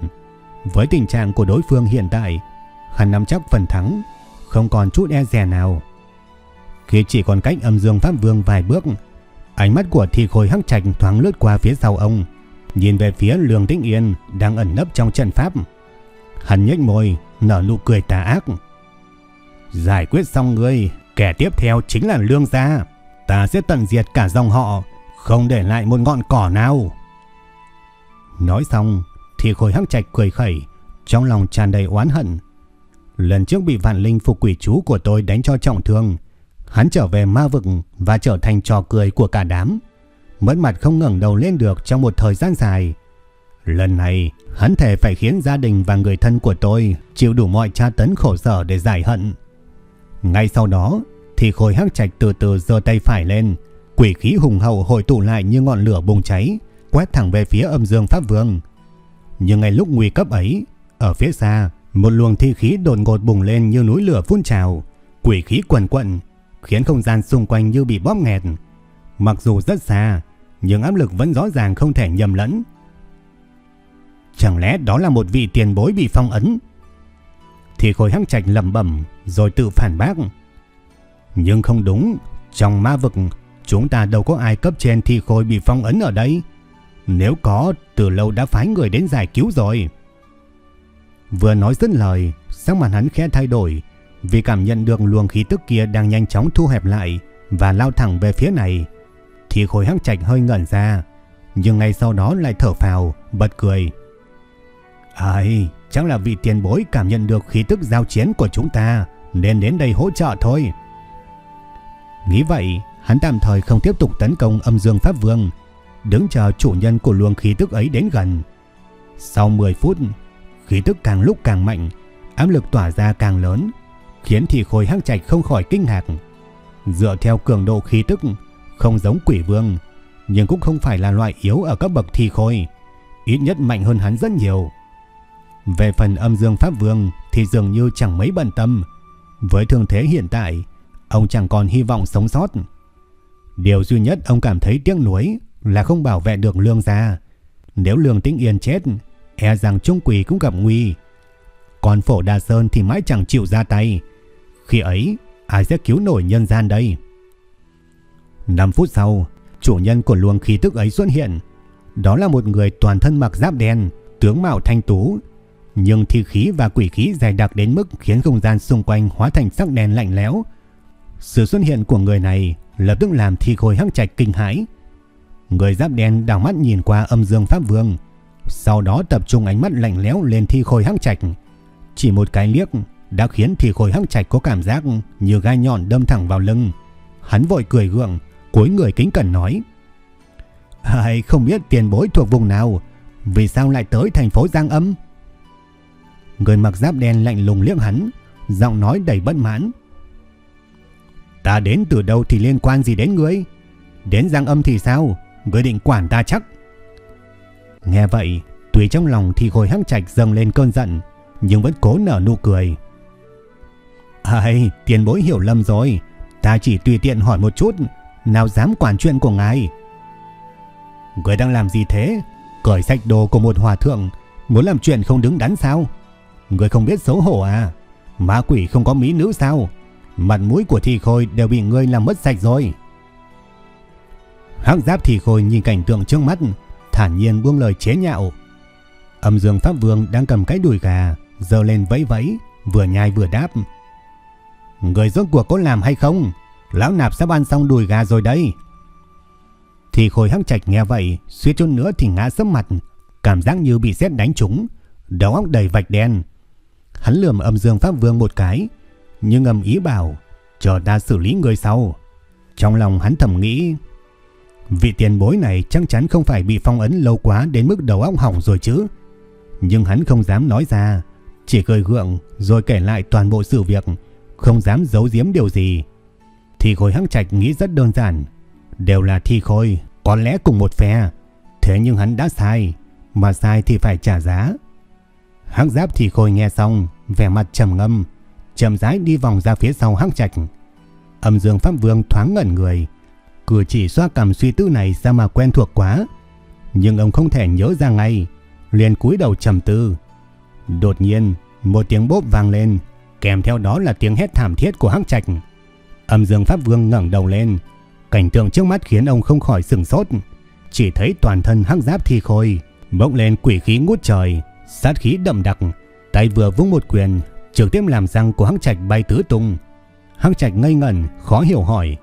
Với tình trạng của đối phương hiện tại, hắn nắm chắc phần thắng, không còn chút e dè nào. Khi chỉ còn cách âm dương pháp vương vài bước, ánh mắt của thi khôi hắc trạch thoáng lướt qua phía sau ông, nhìn về phía lương tĩnh yên đang ẩn nấp trong trận pháp. Hắn nhếch môi, nở nụ cười tà ác. Giải quyết xong ngươi, kẻ tiếp theo chính là lương gia. Ta sẽ tận diệt cả dòng họ, không để lại một ngọn cỏ nào. Nói xong, thì khối hắc trạch cười khẩy, trong lòng tràn đầy oán hận. Lần trước bị vạn linh phục quỷ chú của tôi đánh cho trọng thương, hắn trở về ma vực và trở thành trò cười của cả đám. Mất mặt không ngẩng đầu lên được trong một thời gian dài. Lần này, hắn thể phải khiến gia đình và người thân của tôi chịu đủ mọi tra tấn khổ sở để giải hận. Ngay sau đó, thì khối hắc trạch từ từ giơ tay phải lên, quỷ khí hùng hậu hội tụ lại như ngọn lửa bùng cháy, quét thẳng về phía âm dương pháp vương. Nhưng ngay lúc nguy cấp ấy, ở phía xa, một luồng thi khí đột ngột bùng lên như núi lửa phun trào, quỷ khí quần quận, khiến không gian xung quanh như bị bóp nghẹt. Mặc dù rất xa, nhưng áp lực vẫn rõ ràng không thể nhầm lẫn. Chẳng lẽ đó là một vị tiền bối bị phong ấn? Thì khối hăng trạch lầm bẩm rồi tự phản bác. Nhưng không đúng, trong ma vực chúng ta đâu có ai cấp trên thi khôi bị phong ấn ở đây. Nếu có, từ lâu đã phái người đến giải cứu rồi. Vừa nói dứt lời, sắc mặt hắn khẽ thay đổi, vì cảm nhận được luồng khí tức kia đang nhanh chóng thu hẹp lại và lao thẳng về phía này. Thì khối hắc trạch hơi ngẩn ra, nhưng ngay sau đó lại thở phào, bật cười. Ai, chắc là vị tiền bối cảm nhận được khí tức giao chiến của chúng ta, nên đến đây hỗ trợ thôi. Nghĩ vậy, hắn tạm thời không tiếp tục tấn công âm dương Pháp Vương, đứng chờ chủ nhân của luồng khí tức ấy đến gần. Sau 10 phút, khí tức càng lúc càng mạnh, áp lực tỏa ra càng lớn, khiến thị khối hắc trạch không khỏi kinh ngạc. Dựa theo cường độ khí tức, không giống quỷ vương, nhưng cũng không phải là loại yếu ở các bậc thi khôi, ít nhất mạnh hơn hắn rất nhiều. Về phần âm dương pháp vương thì dường như chẳng mấy bận tâm. Với thương thế hiện tại, ông chẳng còn hy vọng sống sót. Điều duy nhất ông cảm thấy tiếc nuối là không bảo vệ được Lương gia. Nếu Lương Tĩnh Yên chết, e rằng Trung Quỷ cũng gặp nguy. Còn Phổ đa Sơn thì mãi chẳng chịu ra tay. Khi ấy, ai sẽ cứu nổi nhân gian đây? 5 phút sau, chủ nhân của luồng khí tức ấy xuất hiện. Đó là một người toàn thân mặc giáp đen, tướng mạo thanh tú, nhưng thi khí và quỷ khí dày đặc đến mức khiến không gian xung quanh hóa thành sắc đen lạnh lẽo. Sự xuất hiện của người này lập tức làm thi khôi hắc trạch kinh hãi. Người giáp đen đảo mắt nhìn qua âm dương pháp vương, sau đó tập trung ánh mắt lạnh lẽo lên thi khôi hắc trạch. Chỉ một cái liếc đã khiến thi khôi hắc trạch có cảm giác như gai nhọn đâm thẳng vào lưng. Hắn vội cười gượng, cúi người kính cẩn nói: "Ai không biết tiền bối thuộc vùng nào, vì sao lại tới thành phố Giang Âm?" Người mặc giáp đen lạnh lùng liếc hắn, giọng nói đầy bất mãn. Ta đến từ đâu thì liên quan gì đến ngươi? Đến Giang Âm thì sao? Ngươi định quản ta chắc? Nghe vậy, tuy trong lòng thì hồi hăng trạch dâng lên cơn giận, nhưng vẫn cố nở nụ cười. Ai, tiền bối hiểu lầm rồi. Ta chỉ tùy tiện hỏi một chút, nào dám quản chuyện của ngài. người đang làm gì thế? Cởi sạch đồ của một hòa thượng, muốn làm chuyện không đứng đắn sao? Người không biết xấu hổ à? Ma quỷ không có mỹ nữ sao? Mặt mũi của thị khôi đều bị ngươi làm mất sạch rồi. Hắc giáp thị khôi nhìn cảnh tượng trước mắt, thản nhiên buông lời chế nhạo. Âm dương Pháp Vương đang cầm cái đùi gà, dơ lên vẫy vẫy, vừa nhai vừa đáp. Người rốt cuộc có làm hay không? Lão nạp sắp ăn xong đùi gà rồi đây. Thì khôi hắc trạch nghe vậy, suýt chút nữa thì ngã sấp mặt, cảm giác như bị sét đánh trúng, đầu óc đầy vạch đen, Hắn lườm âm dương Pháp Vương một cái, nhưng ngầm ý bảo, chờ ta xử lý người sau. Trong lòng hắn thầm nghĩ, vị tiền bối này chắc chắn không phải bị phong ấn lâu quá đến mức đầu óc hỏng rồi chứ. Nhưng hắn không dám nói ra, chỉ cười gượng rồi kể lại toàn bộ sự việc, không dám giấu giếm điều gì. Thì khối hắc trạch nghĩ rất đơn giản, đều là thi khôi, có lẽ cùng một phe. Thế nhưng hắn đã sai, mà sai thì phải trả giá. Hắc giáp thì khôi nghe xong, vẻ mặt trầm ngâm, chậm rãi đi vòng ra phía sau hắc trạch. Âm dương Pháp Vương thoáng ngẩn người, cử chỉ xoa cầm suy tư này ra mà quen thuộc quá. Nhưng ông không thể nhớ ra ngay, liền cúi đầu trầm tư. Đột nhiên, một tiếng bốp vang lên, kèm theo đó là tiếng hét thảm thiết của hắc trạch. Âm dương Pháp Vương ngẩng đầu lên, cảnh tượng trước mắt khiến ông không khỏi sừng sốt. Chỉ thấy toàn thân hắc giáp thi khôi, bỗng lên quỷ khí ngút trời, sát khí đậm đặc, tay vừa vung một quyền, trực tiếp làm răng của Hắc Trạch bay tứ tung. Hắc Trạch ngây ngẩn, khó hiểu hỏi: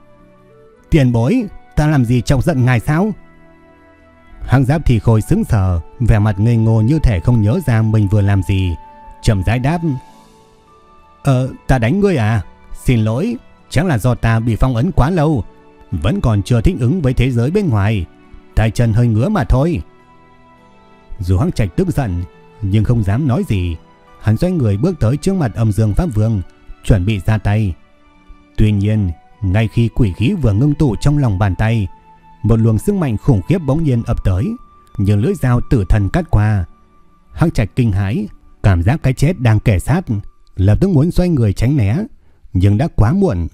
"Tiền bối, ta làm gì chọc giận ngài sao?" Hắc Giáp thi khôi sững sờ, vẻ mặt ngây ngô như thể không nhớ ra mình vừa làm gì, chậm rãi đáp: "Ờ, ta đánh ngươi à? Xin lỗi, chắc là do ta bị phong ấn quá lâu, vẫn còn chưa thích ứng với thế giới bên ngoài, tay chân hơi ngứa mà thôi." Dù Hắc Trạch tức giận, nhưng không dám nói gì. Hắn xoay người bước tới trước mặt âm dương Pháp Vương, chuẩn bị ra tay. Tuy nhiên, ngay khi quỷ khí vừa ngưng tụ trong lòng bàn tay, một luồng sức mạnh khủng khiếp bỗng nhiên ập tới, như lưỡi dao tử thần cắt qua. Hắc Trạch kinh hãi, cảm giác cái chết đang kẻ sát, lập tức muốn xoay người tránh né, nhưng đã quá muộn.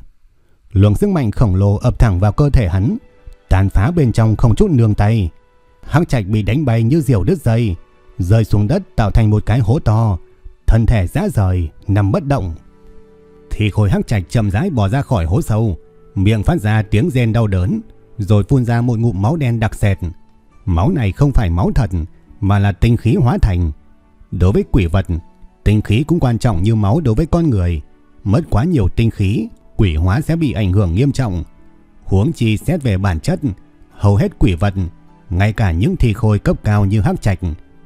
Luồng sức mạnh khổng lồ ập thẳng vào cơ thể hắn, tàn phá bên trong không chút nương tay. Hắc Trạch bị đánh bay như diều đứt dây, rơi xuống đất tạo thành một cái hố to, thân thể rã rời, nằm bất động. Thì khối hắc trạch chậm rãi bò ra khỏi hố sâu, miệng phát ra tiếng rên đau đớn, rồi phun ra một ngụm máu đen đặc sệt. Máu này không phải máu thật, mà là tinh khí hóa thành. Đối với quỷ vật, tinh khí cũng quan trọng như máu đối với con người. Mất quá nhiều tinh khí, quỷ hóa sẽ bị ảnh hưởng nghiêm trọng. Huống chi xét về bản chất, hầu hết quỷ vật, ngay cả những thi khôi cấp cao như hắc trạch,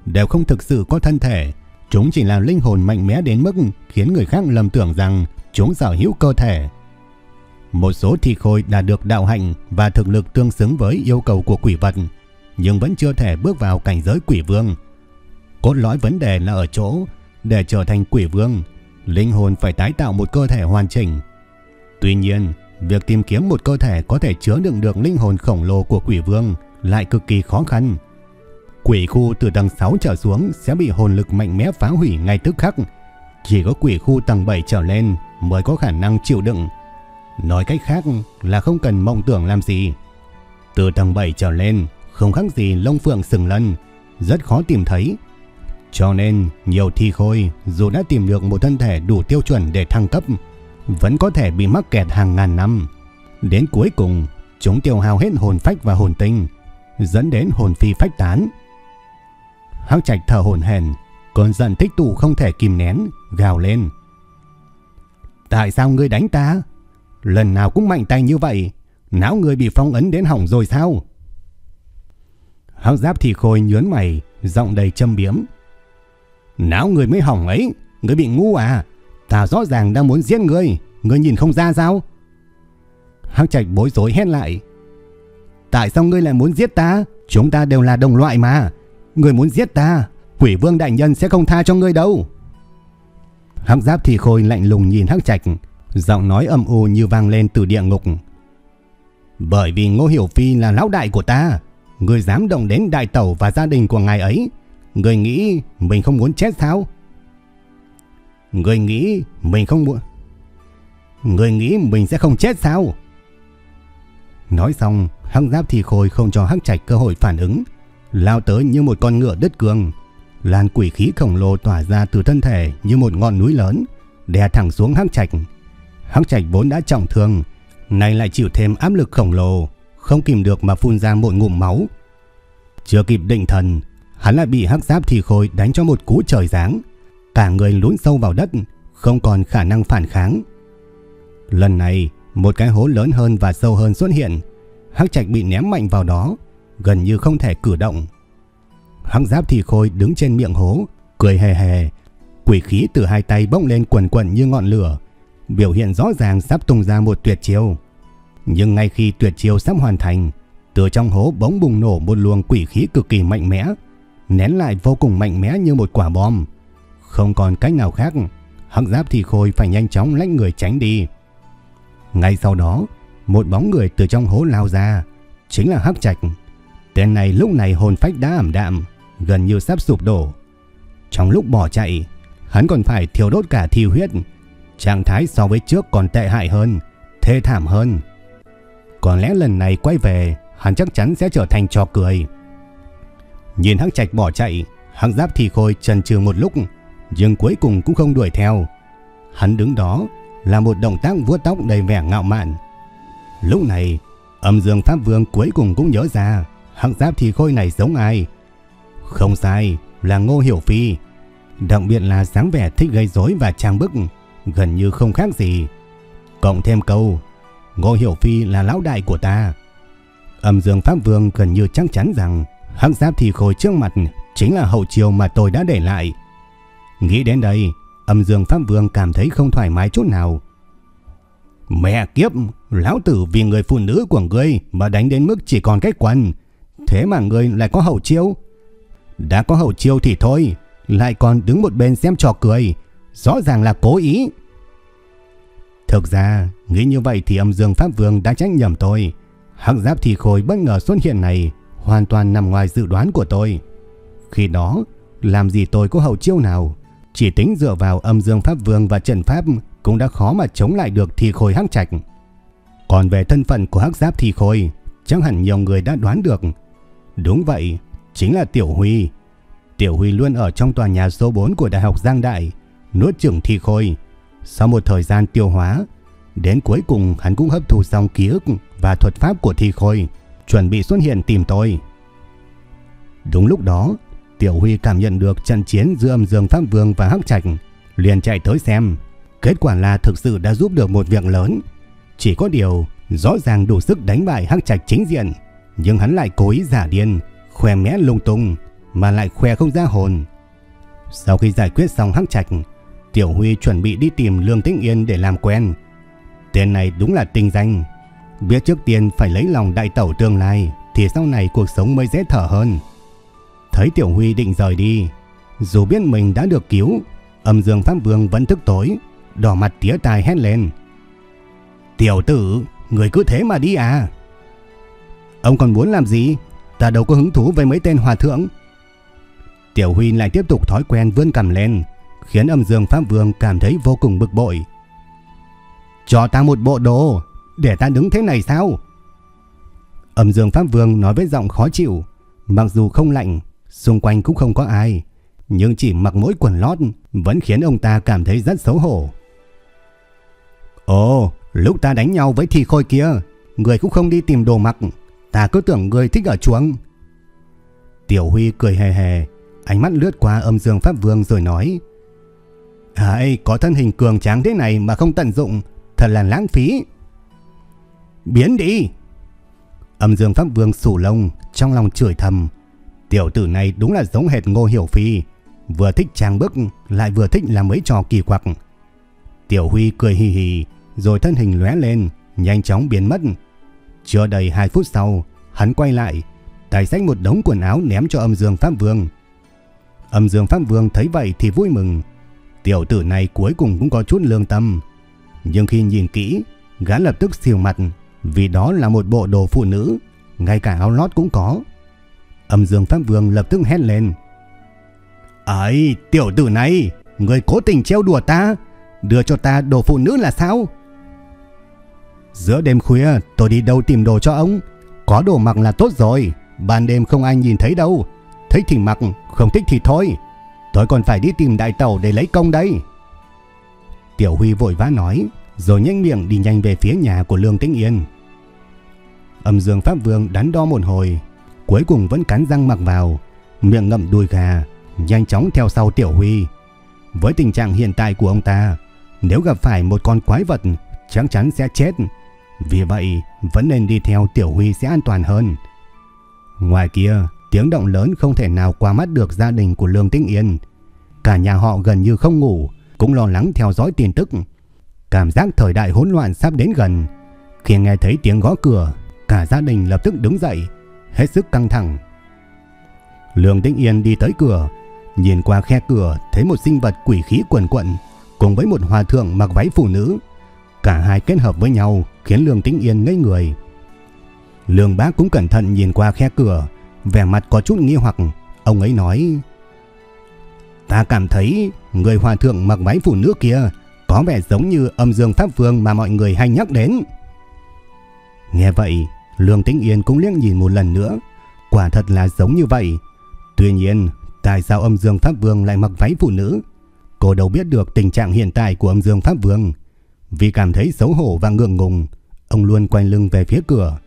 đều không thực sự có thân thể. Chúng chỉ là linh hồn mạnh mẽ đến mức khiến người khác lầm tưởng rằng chúng sở hữu cơ thể. Một số thi khôi đã được đạo hạnh và thực lực tương xứng với yêu cầu của quỷ vật, nhưng vẫn chưa thể bước vào cảnh giới quỷ vương. Cốt lõi vấn đề là ở chỗ, để trở thành quỷ vương, linh hồn phải tái tạo một cơ thể hoàn chỉnh. Tuy nhiên, việc tìm kiếm một cơ thể có thể chứa đựng được linh hồn khổng lồ của quỷ vương lại cực kỳ khó khăn. Quỷ khu từ tầng 6 trở xuống sẽ bị hồn lực mạnh mẽ phá hủy ngay tức khắc. chỉ có quỷ khu tầng 7 trở lên mới có khả năng chịu đựng. Nói cách khác là không cần mộng tưởng làm gì. Từ tầng 7 trở lên không khác gì lông phượng sừng lân, rất khó tìm thấy. Cho nên nhiều thi khôi dù đã tìm được một thân thể đủ tiêu chuẩn để thăng cấp, vẫn có thể bị mắc kẹt hàng ngàn năm. Đến cuối cùng, chúng tiêu hao hết hồn phách và hồn tinh, dẫn đến hồn phi phách tán. Hắc Trạch thở hổn hển, cơn giận tích tụ không thể kìm nén, gào lên. Tại sao ngươi đánh ta? Lần nào cũng mạnh tay như vậy, não ngươi bị phong ấn đến hỏng rồi sao? Hắc Giáp thì khôi nhớn mày, giọng đầy châm biếm. Não người mới hỏng ấy, người bị ngu à? Ta rõ ràng đang muốn giết người, người nhìn không ra sao? Hắc Trạch bối rối hét lại. Tại sao ngươi lại muốn giết ta? Chúng ta đều là đồng loại mà. Ngươi muốn giết ta, quỷ vương đại nhân sẽ không tha cho ngươi đâu. Hắc giáp thì khôi lạnh lùng nhìn Hắc Trạch, giọng nói âm u như vang lên từ địa ngục. Bởi vì Ngô Hiểu Phi là lão đại của ta, ngươi dám động đến đại tẩu và gia đình của ngài ấy, người nghĩ mình không muốn chết sao? người nghĩ mình không muốn... người nghĩ mình sẽ không chết sao? Nói xong, hắc giáp thì khôi không cho hắc trạch cơ hội phản ứng, lao tới như một con ngựa đứt cương. Làn quỷ khí khổng lồ tỏa ra từ thân thể như một ngọn núi lớn, đè thẳng xuống hắc trạch. Hắc trạch vốn đã trọng thương, nay lại chịu thêm áp lực khổng lồ, không kìm được mà phun ra một ngụm máu. Chưa kịp định thần, hắn lại bị hắc giáp thì khôi đánh cho một cú trời giáng, cả người lún sâu vào đất, không còn khả năng phản kháng. Lần này, một cái hố lớn hơn và sâu hơn xuất hiện. Hắc Trạch bị ném mạnh vào đó, gần như không thể cử động. Hắc Giáp thì khôi đứng trên miệng hố, cười hề hề. Quỷ khí từ hai tay bốc lên quần quần như ngọn lửa, biểu hiện rõ ràng sắp tung ra một tuyệt chiêu. Nhưng ngay khi tuyệt chiêu sắp hoàn thành, từ trong hố bỗng bùng nổ một luồng quỷ khí cực kỳ mạnh mẽ, nén lại vô cùng mạnh mẽ như một quả bom. Không còn cách nào khác, Hắc Giáp thì khôi phải nhanh chóng lách người tránh đi. Ngay sau đó, một bóng người từ trong hố lao ra, chính là Hắc Trạch. Tên này lúc này hồn phách đã ảm đạm, gần như sắp sụp đổ. Trong lúc bỏ chạy, hắn còn phải thiêu đốt cả thi huyết. Trạng thái so với trước còn tệ hại hơn, thê thảm hơn. Có lẽ lần này quay về, hắn chắc chắn sẽ trở thành trò cười. Nhìn Hắc Trạch bỏ chạy, Hắc Giáp thì khôi chần chừ một lúc, nhưng cuối cùng cũng không đuổi theo. Hắn đứng đó, là một động tác vuốt tóc đầy vẻ ngạo mạn. Lúc này, âm dương Pháp Vương cuối cùng cũng nhớ ra hắc giáp thì khôi này giống ai. Không sai, là Ngô Hiểu Phi. Đặc biệt là dáng vẻ thích gây rối và trang bức, gần như không khác gì. Cộng thêm câu, Ngô Hiểu Phi là lão đại của ta. Âm dương Pháp Vương gần như chắc chắn rằng hắc giáp thì khôi trước mặt chính là hậu chiều mà tôi đã để lại. Nghĩ đến đây, Âm Dương Pháp Vương cảm thấy không thoải mái chút nào. Mẹ kiếp, lão tử vì người phụ nữ của ngươi mà đánh đến mức chỉ còn cái quần. Thế mà ngươi lại có hậu chiêu. Đã có hậu chiêu thì thôi, lại còn đứng một bên xem trò cười. Rõ ràng là cố ý. Thực ra, nghĩ như vậy thì âm dương Pháp Vương đã trách nhầm tôi. Hắc giáp thì khôi bất ngờ xuất hiện này hoàn toàn nằm ngoài dự đoán của tôi. Khi đó, làm gì tôi có hậu chiêu nào? Chỉ tính dựa vào âm dương pháp vương và trận pháp cũng đã khó mà chống lại được thi khôi hắc trạch. Còn về thân phận của hắc giáp thi khôi, chắc hẳn nhiều người đã đoán được. Đúng vậy, chính là Tiểu Huy. Tiểu Huy luôn ở trong tòa nhà số 4 của Đại học Giang Đại, nuốt trưởng thi khôi. Sau một thời gian tiêu hóa, đến cuối cùng hắn cũng hấp thu xong ký ức và thuật pháp của thi khôi, chuẩn bị xuất hiện tìm tôi. Đúng lúc đó, Tiểu Huy cảm nhận được trận chiến giữa âm dương Pháp Vương và Hắc Trạch, liền chạy tới xem. Kết quả là thực sự đã giúp được một việc lớn. Chỉ có điều, rõ ràng đủ sức đánh bại Hắc Trạch chính diện, nhưng hắn lại cố ý giả điên, khoe mẽ lung tung, mà lại khoe không ra hồn. Sau khi giải quyết xong Hắc Trạch, Tiểu Huy chuẩn bị đi tìm Lương Tĩnh Yên để làm quen. Tên này đúng là tinh danh, biết trước tiên phải lấy lòng đại tẩu tương lai thì sau này cuộc sống mới dễ thở hơn. Thấy Tiểu Huy định rời đi, dù biết mình đã được cứu, âm dương Pháp Vương vẫn thức tối, đỏ mặt tía tai hét lên. Tiểu tử, người cứ thế mà đi à? Ông còn muốn làm gì? Ta đâu có hứng thú với mấy tên hòa thượng. Tiểu Huy lại tiếp tục thói quen vươn cầm lên, khiến âm dương Pháp Vương cảm thấy vô cùng bực bội. Cho ta một bộ đồ, để ta đứng thế này sao? Âm dương Pháp Vương nói với giọng khó chịu, mặc dù không lạnh, xung quanh cũng không có ai, nhưng chỉ mặc mỗi quần lót vẫn khiến ông ta cảm thấy rất xấu hổ. Ồ, lúc ta đánh nhau với thi khôi kia, người cũng không đi tìm đồ mặc, ta cứ tưởng người thích ở chuồng. Tiểu Huy cười hề hề, ánh mắt lướt qua âm dương Pháp Vương rồi nói Hãy có thân hình cường tráng thế này mà không tận dụng, thật là lãng phí. Biến đi! Âm dương Pháp Vương sủ lông, trong lòng chửi thầm. Tiểu tử này đúng là giống hệt Ngô Hiểu Phi, vừa thích trang bức lại vừa thích làm mấy trò kỳ quặc. Tiểu Huy cười hì hì, rồi thân hình lóe lên, nhanh chóng biến mất. Chưa đầy 2 phút sau, hắn quay lại, tay xách một đống quần áo ném cho âm dương Pháp Vương. Âm dương Pháp Vương thấy vậy thì vui mừng. Tiểu tử này cuối cùng cũng có chút lương tâm. Nhưng khi nhìn kỹ, gã lập tức siêu mặt, vì đó là một bộ đồ phụ nữ, ngay cả áo lót cũng có. Âm dương Pháp Vương lập tức hét lên. Ấy, tiểu tử này, người cố tình treo đùa ta, đưa cho ta đồ phụ nữ là sao? Giữa đêm khuya tôi đi đâu tìm đồ cho ông Có đồ mặc là tốt rồi Ban đêm không ai nhìn thấy đâu Thích thì mặc không thích thì thôi Tôi còn phải đi tìm đại tàu để lấy công đây Tiểu Huy vội vã nói Rồi nhanh miệng đi nhanh về phía nhà của Lương Tĩnh Yên Âm dương Pháp Vương đắn đo một hồi Cuối cùng vẫn cắn răng mặc vào Miệng ngậm đuôi gà Nhanh chóng theo sau Tiểu Huy Với tình trạng hiện tại của ông ta Nếu gặp phải một con quái vật Chắc chắn sẽ chết vì vậy vẫn nên đi theo Tiểu Huy sẽ an toàn hơn. Ngoài kia, tiếng động lớn không thể nào qua mắt được gia đình của Lương Tĩnh Yên. Cả nhà họ gần như không ngủ, cũng lo lắng theo dõi tin tức. Cảm giác thời đại hỗn loạn sắp đến gần. Khi nghe thấy tiếng gõ cửa, cả gia đình lập tức đứng dậy, hết sức căng thẳng. Lương Tĩnh Yên đi tới cửa, nhìn qua khe cửa thấy một sinh vật quỷ khí quần quận cùng với một hòa thượng mặc váy phụ nữ Cả hai kết hợp với nhau khiến Lương Tĩnh Yên ngây người. Lương Bác cũng cẩn thận nhìn qua khe cửa, vẻ mặt có chút nghi hoặc, ông ấy nói: "Ta cảm thấy người hòa thượng mặc váy phụ nữ kia có vẻ giống như Âm Dương Pháp Vương mà mọi người hay nhắc đến." Nghe vậy, Lương Tĩnh Yên cũng liếc nhìn một lần nữa, quả thật là giống như vậy. Tuy nhiên, tại sao Âm Dương Pháp Vương lại mặc váy phụ nữ? Cô đâu biết được tình trạng hiện tại của Âm Dương Pháp Vương. Vì cảm thấy xấu hổ và ngượng ngùng, ông luôn quay lưng về phía cửa.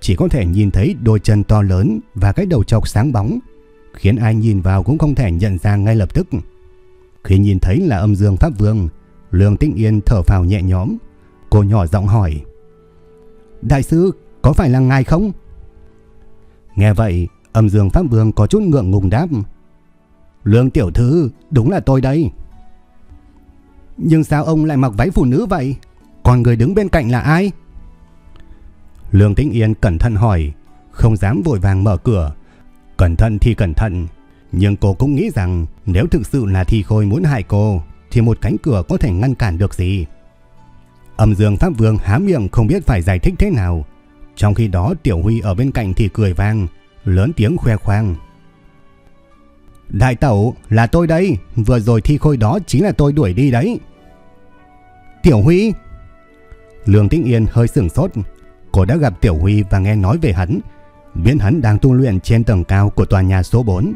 Chỉ có thể nhìn thấy đôi chân to lớn và cái đầu trọc sáng bóng, khiến ai nhìn vào cũng không thể nhận ra ngay lập tức. Khi nhìn thấy là âm dương Pháp Vương, Lương Tĩnh Yên thở phào nhẹ nhõm. Cô nhỏ giọng hỏi. Đại sư, có phải là ngài không? Nghe vậy, âm dương Pháp Vương có chút ngượng ngùng đáp. Lương tiểu thư, đúng là tôi đây. Nhưng sao ông lại mặc váy phụ nữ vậy? Còn người đứng bên cạnh là ai? Lương Tĩnh Yên cẩn thận hỏi, không dám vội vàng mở cửa. Cẩn thận thì cẩn thận, nhưng cô cũng nghĩ rằng nếu thực sự là Thi Khôi muốn hại cô, thì một cánh cửa có thể ngăn cản được gì. Âm Dương Pháp Vương há miệng không biết phải giải thích thế nào. Trong khi đó Tiểu Huy ở bên cạnh thì cười vang, lớn tiếng khoe khoang. Đại tẩu là tôi đây Vừa rồi thi khôi đó chính là tôi đuổi đi đấy. Tiểu Huy! Lương Tĩnh Yên hơi sửng sốt. Cô đã gặp Tiểu Huy và nghe nói về hắn. Biết hắn đang tu luyện trên tầng cao của tòa nhà số 4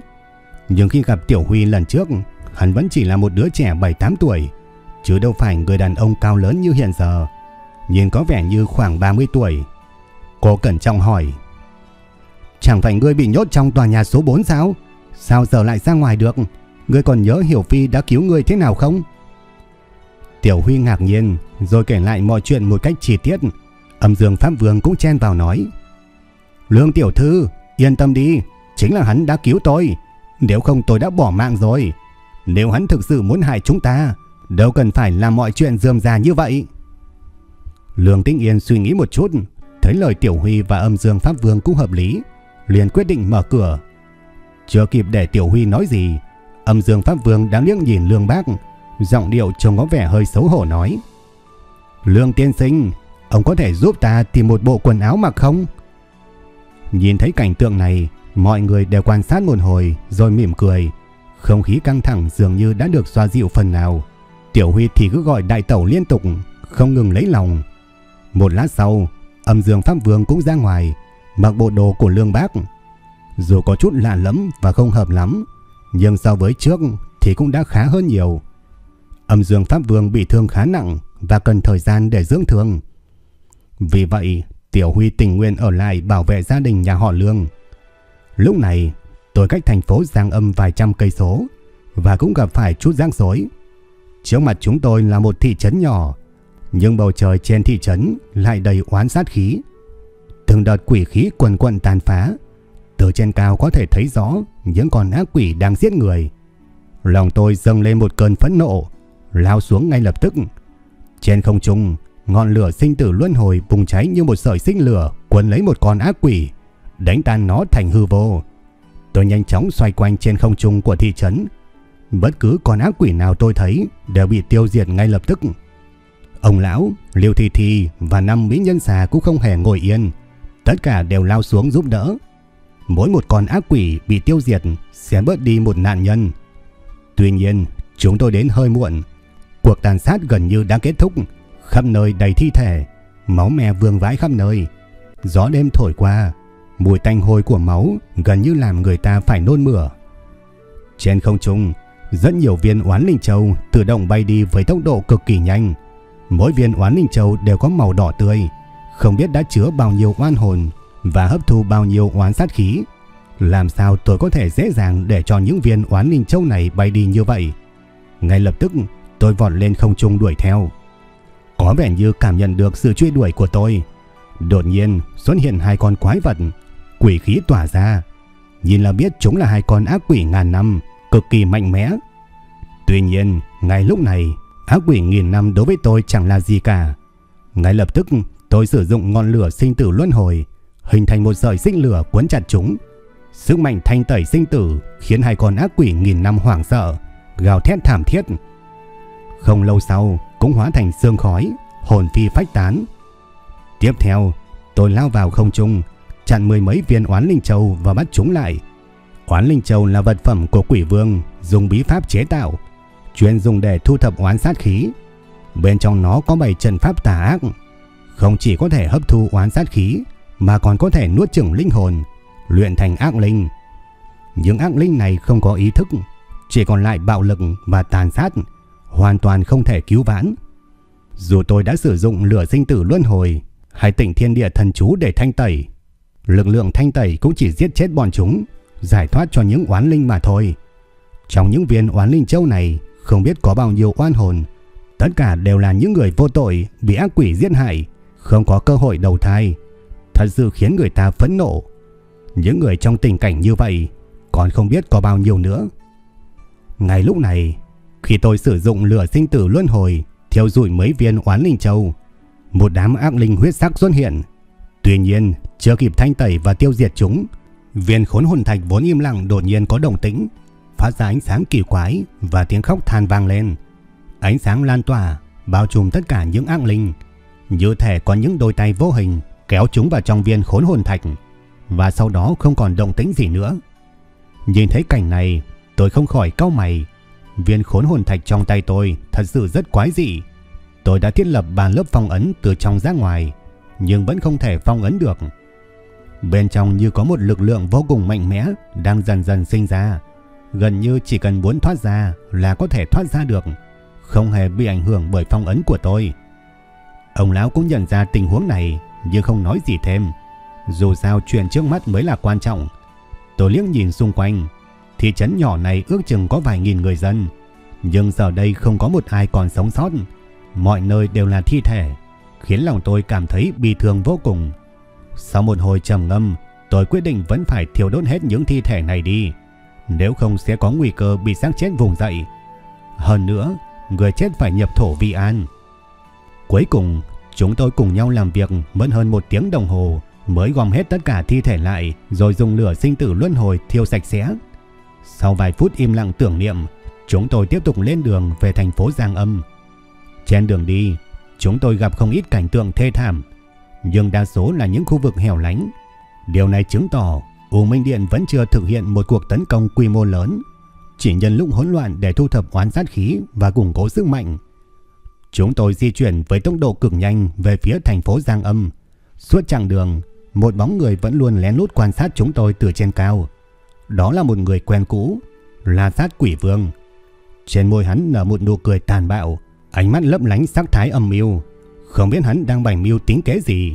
Nhưng khi gặp Tiểu Huy lần trước Hắn vẫn chỉ là một đứa trẻ 7-8 tuổi Chứ đâu phải người đàn ông cao lớn như hiện giờ. Nhìn có vẻ như khoảng 30 tuổi. Cô cẩn trọng hỏi, Chẳng phải ngươi bị nhốt trong tòa nhà số 4 sao? Sao giờ lại ra ngoài được? Ngươi còn nhớ Hiểu Phi đã cứu ngươi thế nào không? Tiểu Huy ngạc nhiên, Rồi kể lại mọi chuyện một cách chi tiết. Âm dương Pháp Vương cũng chen vào nói, Lương Tiểu Thư, Yên tâm đi, Chính là hắn đã cứu tôi. Nếu không tôi đã bỏ mạng rồi. Nếu hắn thực sự muốn hại chúng ta, Đâu cần phải làm mọi chuyện dườm già như vậy. Lương Tĩnh Yên suy nghĩ một chút Thấy lời Tiểu Huy và âm dương Pháp Vương cũng hợp lý liền quyết định mở cửa chưa kịp để Tiểu Huy nói gì, âm dương Pháp Vương đã liếc nhìn Lương Bác, giọng điệu trông có vẻ hơi xấu hổ nói. Lương tiên sinh, ông có thể giúp ta tìm một bộ quần áo mặc không? Nhìn thấy cảnh tượng này, mọi người đều quan sát một hồi rồi mỉm cười, Không khí căng thẳng dường như đã được xoa dịu phần nào. Tiểu Huy thì cứ gọi đại tẩu liên tục, không ngừng lấy lòng. Một lát sau, âm dương Pháp Vương cũng ra ngoài, mặc bộ đồ của Lương Bác. Dù có chút lạ lẫm và không hợp lắm, nhưng so với trước thì cũng đã khá hơn nhiều. Âm dương Pháp Vương bị thương khá nặng và cần thời gian để dưỡng thương. Vì vậy, Tiểu Huy tình nguyện ở lại bảo vệ gia đình nhà họ Lương. Lúc này, tôi cách thành phố Giang Âm vài trăm cây số và cũng gặp phải chút rắc rối. Trước mặt chúng tôi là một thị trấn nhỏ, nhưng bầu trời trên thị trấn lại đầy oán sát khí. Từng đợt quỷ khí quần quần tàn phá, từ trên cao có thể thấy rõ những con ác quỷ đang giết người. Lòng tôi dâng lên một cơn phẫn nộ, lao xuống ngay lập tức. Trên không trung, ngọn lửa sinh tử luân hồi bùng cháy như một sợi sinh lửa cuốn lấy một con ác quỷ, đánh tan nó thành hư vô. Tôi nhanh chóng xoay quanh trên không trung của thị trấn. Bất cứ con ác quỷ nào tôi thấy đều bị tiêu diệt ngay lập tức. Ông lão, Liêu Thi Thi và năm mỹ nhân xà cũng không hề ngồi yên. Tất cả đều lao xuống giúp đỡ. Mỗi một con ác quỷ bị tiêu diệt sẽ bớt đi một nạn nhân. Tuy nhiên, chúng tôi đến hơi muộn. Cuộc tàn sát gần như đã kết thúc. Khắp nơi đầy thi thể, máu me vương vãi khắp nơi. Gió đêm thổi qua, mùi tanh hôi của máu gần như làm người ta phải nôn mửa. Trên không trung, rất nhiều viên oán linh châu tự động bay đi với tốc độ cực kỳ nhanh. Mỗi viên oán linh châu đều có màu đỏ tươi, không biết đã chứa bao nhiêu oan hồn và hấp thu bao nhiêu oán sát khí. Làm sao tôi có thể dễ dàng để cho những viên oán linh châu này bay đi như vậy? Ngay lập tức, tôi vọt lên không trung đuổi theo. Có vẻ như cảm nhận được sự truy đuổi của tôi. Đột nhiên xuất hiện hai con quái vật, quỷ khí tỏa ra. Nhìn là biết chúng là hai con ác quỷ ngàn năm, cực kỳ mạnh mẽ. Tuy nhiên, ngay lúc này, ác quỷ nghìn năm đối với tôi chẳng là gì cả. Ngay lập tức, tôi sử dụng ngọn lửa sinh tử luân hồi, hình thành một sợi xích lửa cuốn chặt chúng. Sức mạnh thanh tẩy sinh tử khiến hai con ác quỷ nghìn năm hoảng sợ, gào thét thảm thiết. Không lâu sau, cũng hóa thành sương khói, hồn phi phách tán. Tiếp theo, tôi lao vào không trung, chặn mười mấy viên oán linh châu và bắt chúng lại. Oán linh châu là vật phẩm của quỷ vương, dùng bí pháp chế tạo, chuyên dùng để thu thập oán sát khí. Bên trong nó có bảy trận pháp tà ác, không chỉ có thể hấp thu oán sát khí, mà còn có thể nuốt chửng linh hồn, luyện thành ác linh. Những ác linh này không có ý thức, chỉ còn lại bạo lực và tàn sát, hoàn toàn không thể cứu vãn. Dù tôi đã sử dụng lửa sinh tử luân hồi hay tỉnh thiên địa thần chú để thanh tẩy, lực lượng thanh tẩy cũng chỉ giết chết bọn chúng, giải thoát cho những oán linh mà thôi. Trong những viên oán linh châu này không biết có bao nhiêu oan hồn, tất cả đều là những người vô tội bị ác quỷ giết hại, không có cơ hội đầu thai. Thật sự khiến người ta phẫn nộ. Những người trong tình cảnh như vậy còn không biết có bao nhiêu nữa. Ngay lúc này, khi tôi sử dụng lửa sinh tử luân hồi thiêu rụi mấy viên oán linh châu, một đám ác linh huyết sắc xuất hiện. Tuy nhiên, chưa kịp thanh tẩy và tiêu diệt chúng, viên khốn hồn thạch vốn im lặng đột nhiên có động tĩnh, phát ra ánh sáng kỳ quái và tiếng khóc than vang lên. Ánh sáng lan tỏa, bao trùm tất cả những ác linh, như thể có những đôi tay vô hình kéo chúng vào trong viên khốn hồn thạch và sau đó không còn động tĩnh gì nữa. Nhìn thấy cảnh này, tôi không khỏi cau mày. Viên khốn hồn thạch trong tay tôi thật sự rất quái dị. Tôi đã thiết lập ba lớp phong ấn từ trong ra ngoài, nhưng vẫn không thể phong ấn được. Bên trong như có một lực lượng vô cùng mạnh mẽ đang dần dần sinh ra. Gần như chỉ cần muốn thoát ra là có thể thoát ra được, không hề bị ảnh hưởng bởi phong ấn của tôi. Ông lão cũng nhận ra tình huống này nhưng không nói gì thêm. Dù sao chuyện trước mắt mới là quan trọng. Tôi liếc nhìn xung quanh, thị trấn nhỏ này ước chừng có vài nghìn người dân, nhưng giờ đây không có một ai còn sống sót. Mọi nơi đều là thi thể, khiến lòng tôi cảm thấy bi thương vô cùng. Sau một hồi trầm ngâm, tôi quyết định vẫn phải thiêu đốt hết những thi thể này đi, nếu không sẽ có nguy cơ bị xác chết vùng dậy. Hơn nữa, người chết phải nhập thổ vi an. Cuối cùng, chúng tôi cùng nhau làm việc mất hơn một tiếng đồng hồ mới gom hết tất cả thi thể lại rồi dùng lửa sinh tử luân hồi thiêu sạch sẽ. Sau vài phút im lặng tưởng niệm, chúng tôi tiếp tục lên đường về thành phố Giang Âm. Trên đường đi, chúng tôi gặp không ít cảnh tượng thê thảm, nhưng đa số là những khu vực hẻo lánh. Điều này chứng tỏ U Minh Điện vẫn chưa thực hiện một cuộc tấn công quy mô lớn. chỉ nhân lúc hỗn loạn để thu thập oán sát khí và củng cố sức mạnh. Chúng tôi di chuyển với tốc độ cực nhanh về phía thành phố Giang Âm. Suốt chặng đường, một bóng người vẫn luôn lén lút quan sát chúng tôi từ trên cao. Đó là một người quen cũ, là sát quỷ vương. Trên môi hắn nở một nụ cười tàn bạo, ánh mắt lấp lánh sắc thái âm mưu. Không biết hắn đang bày mưu tính kế gì.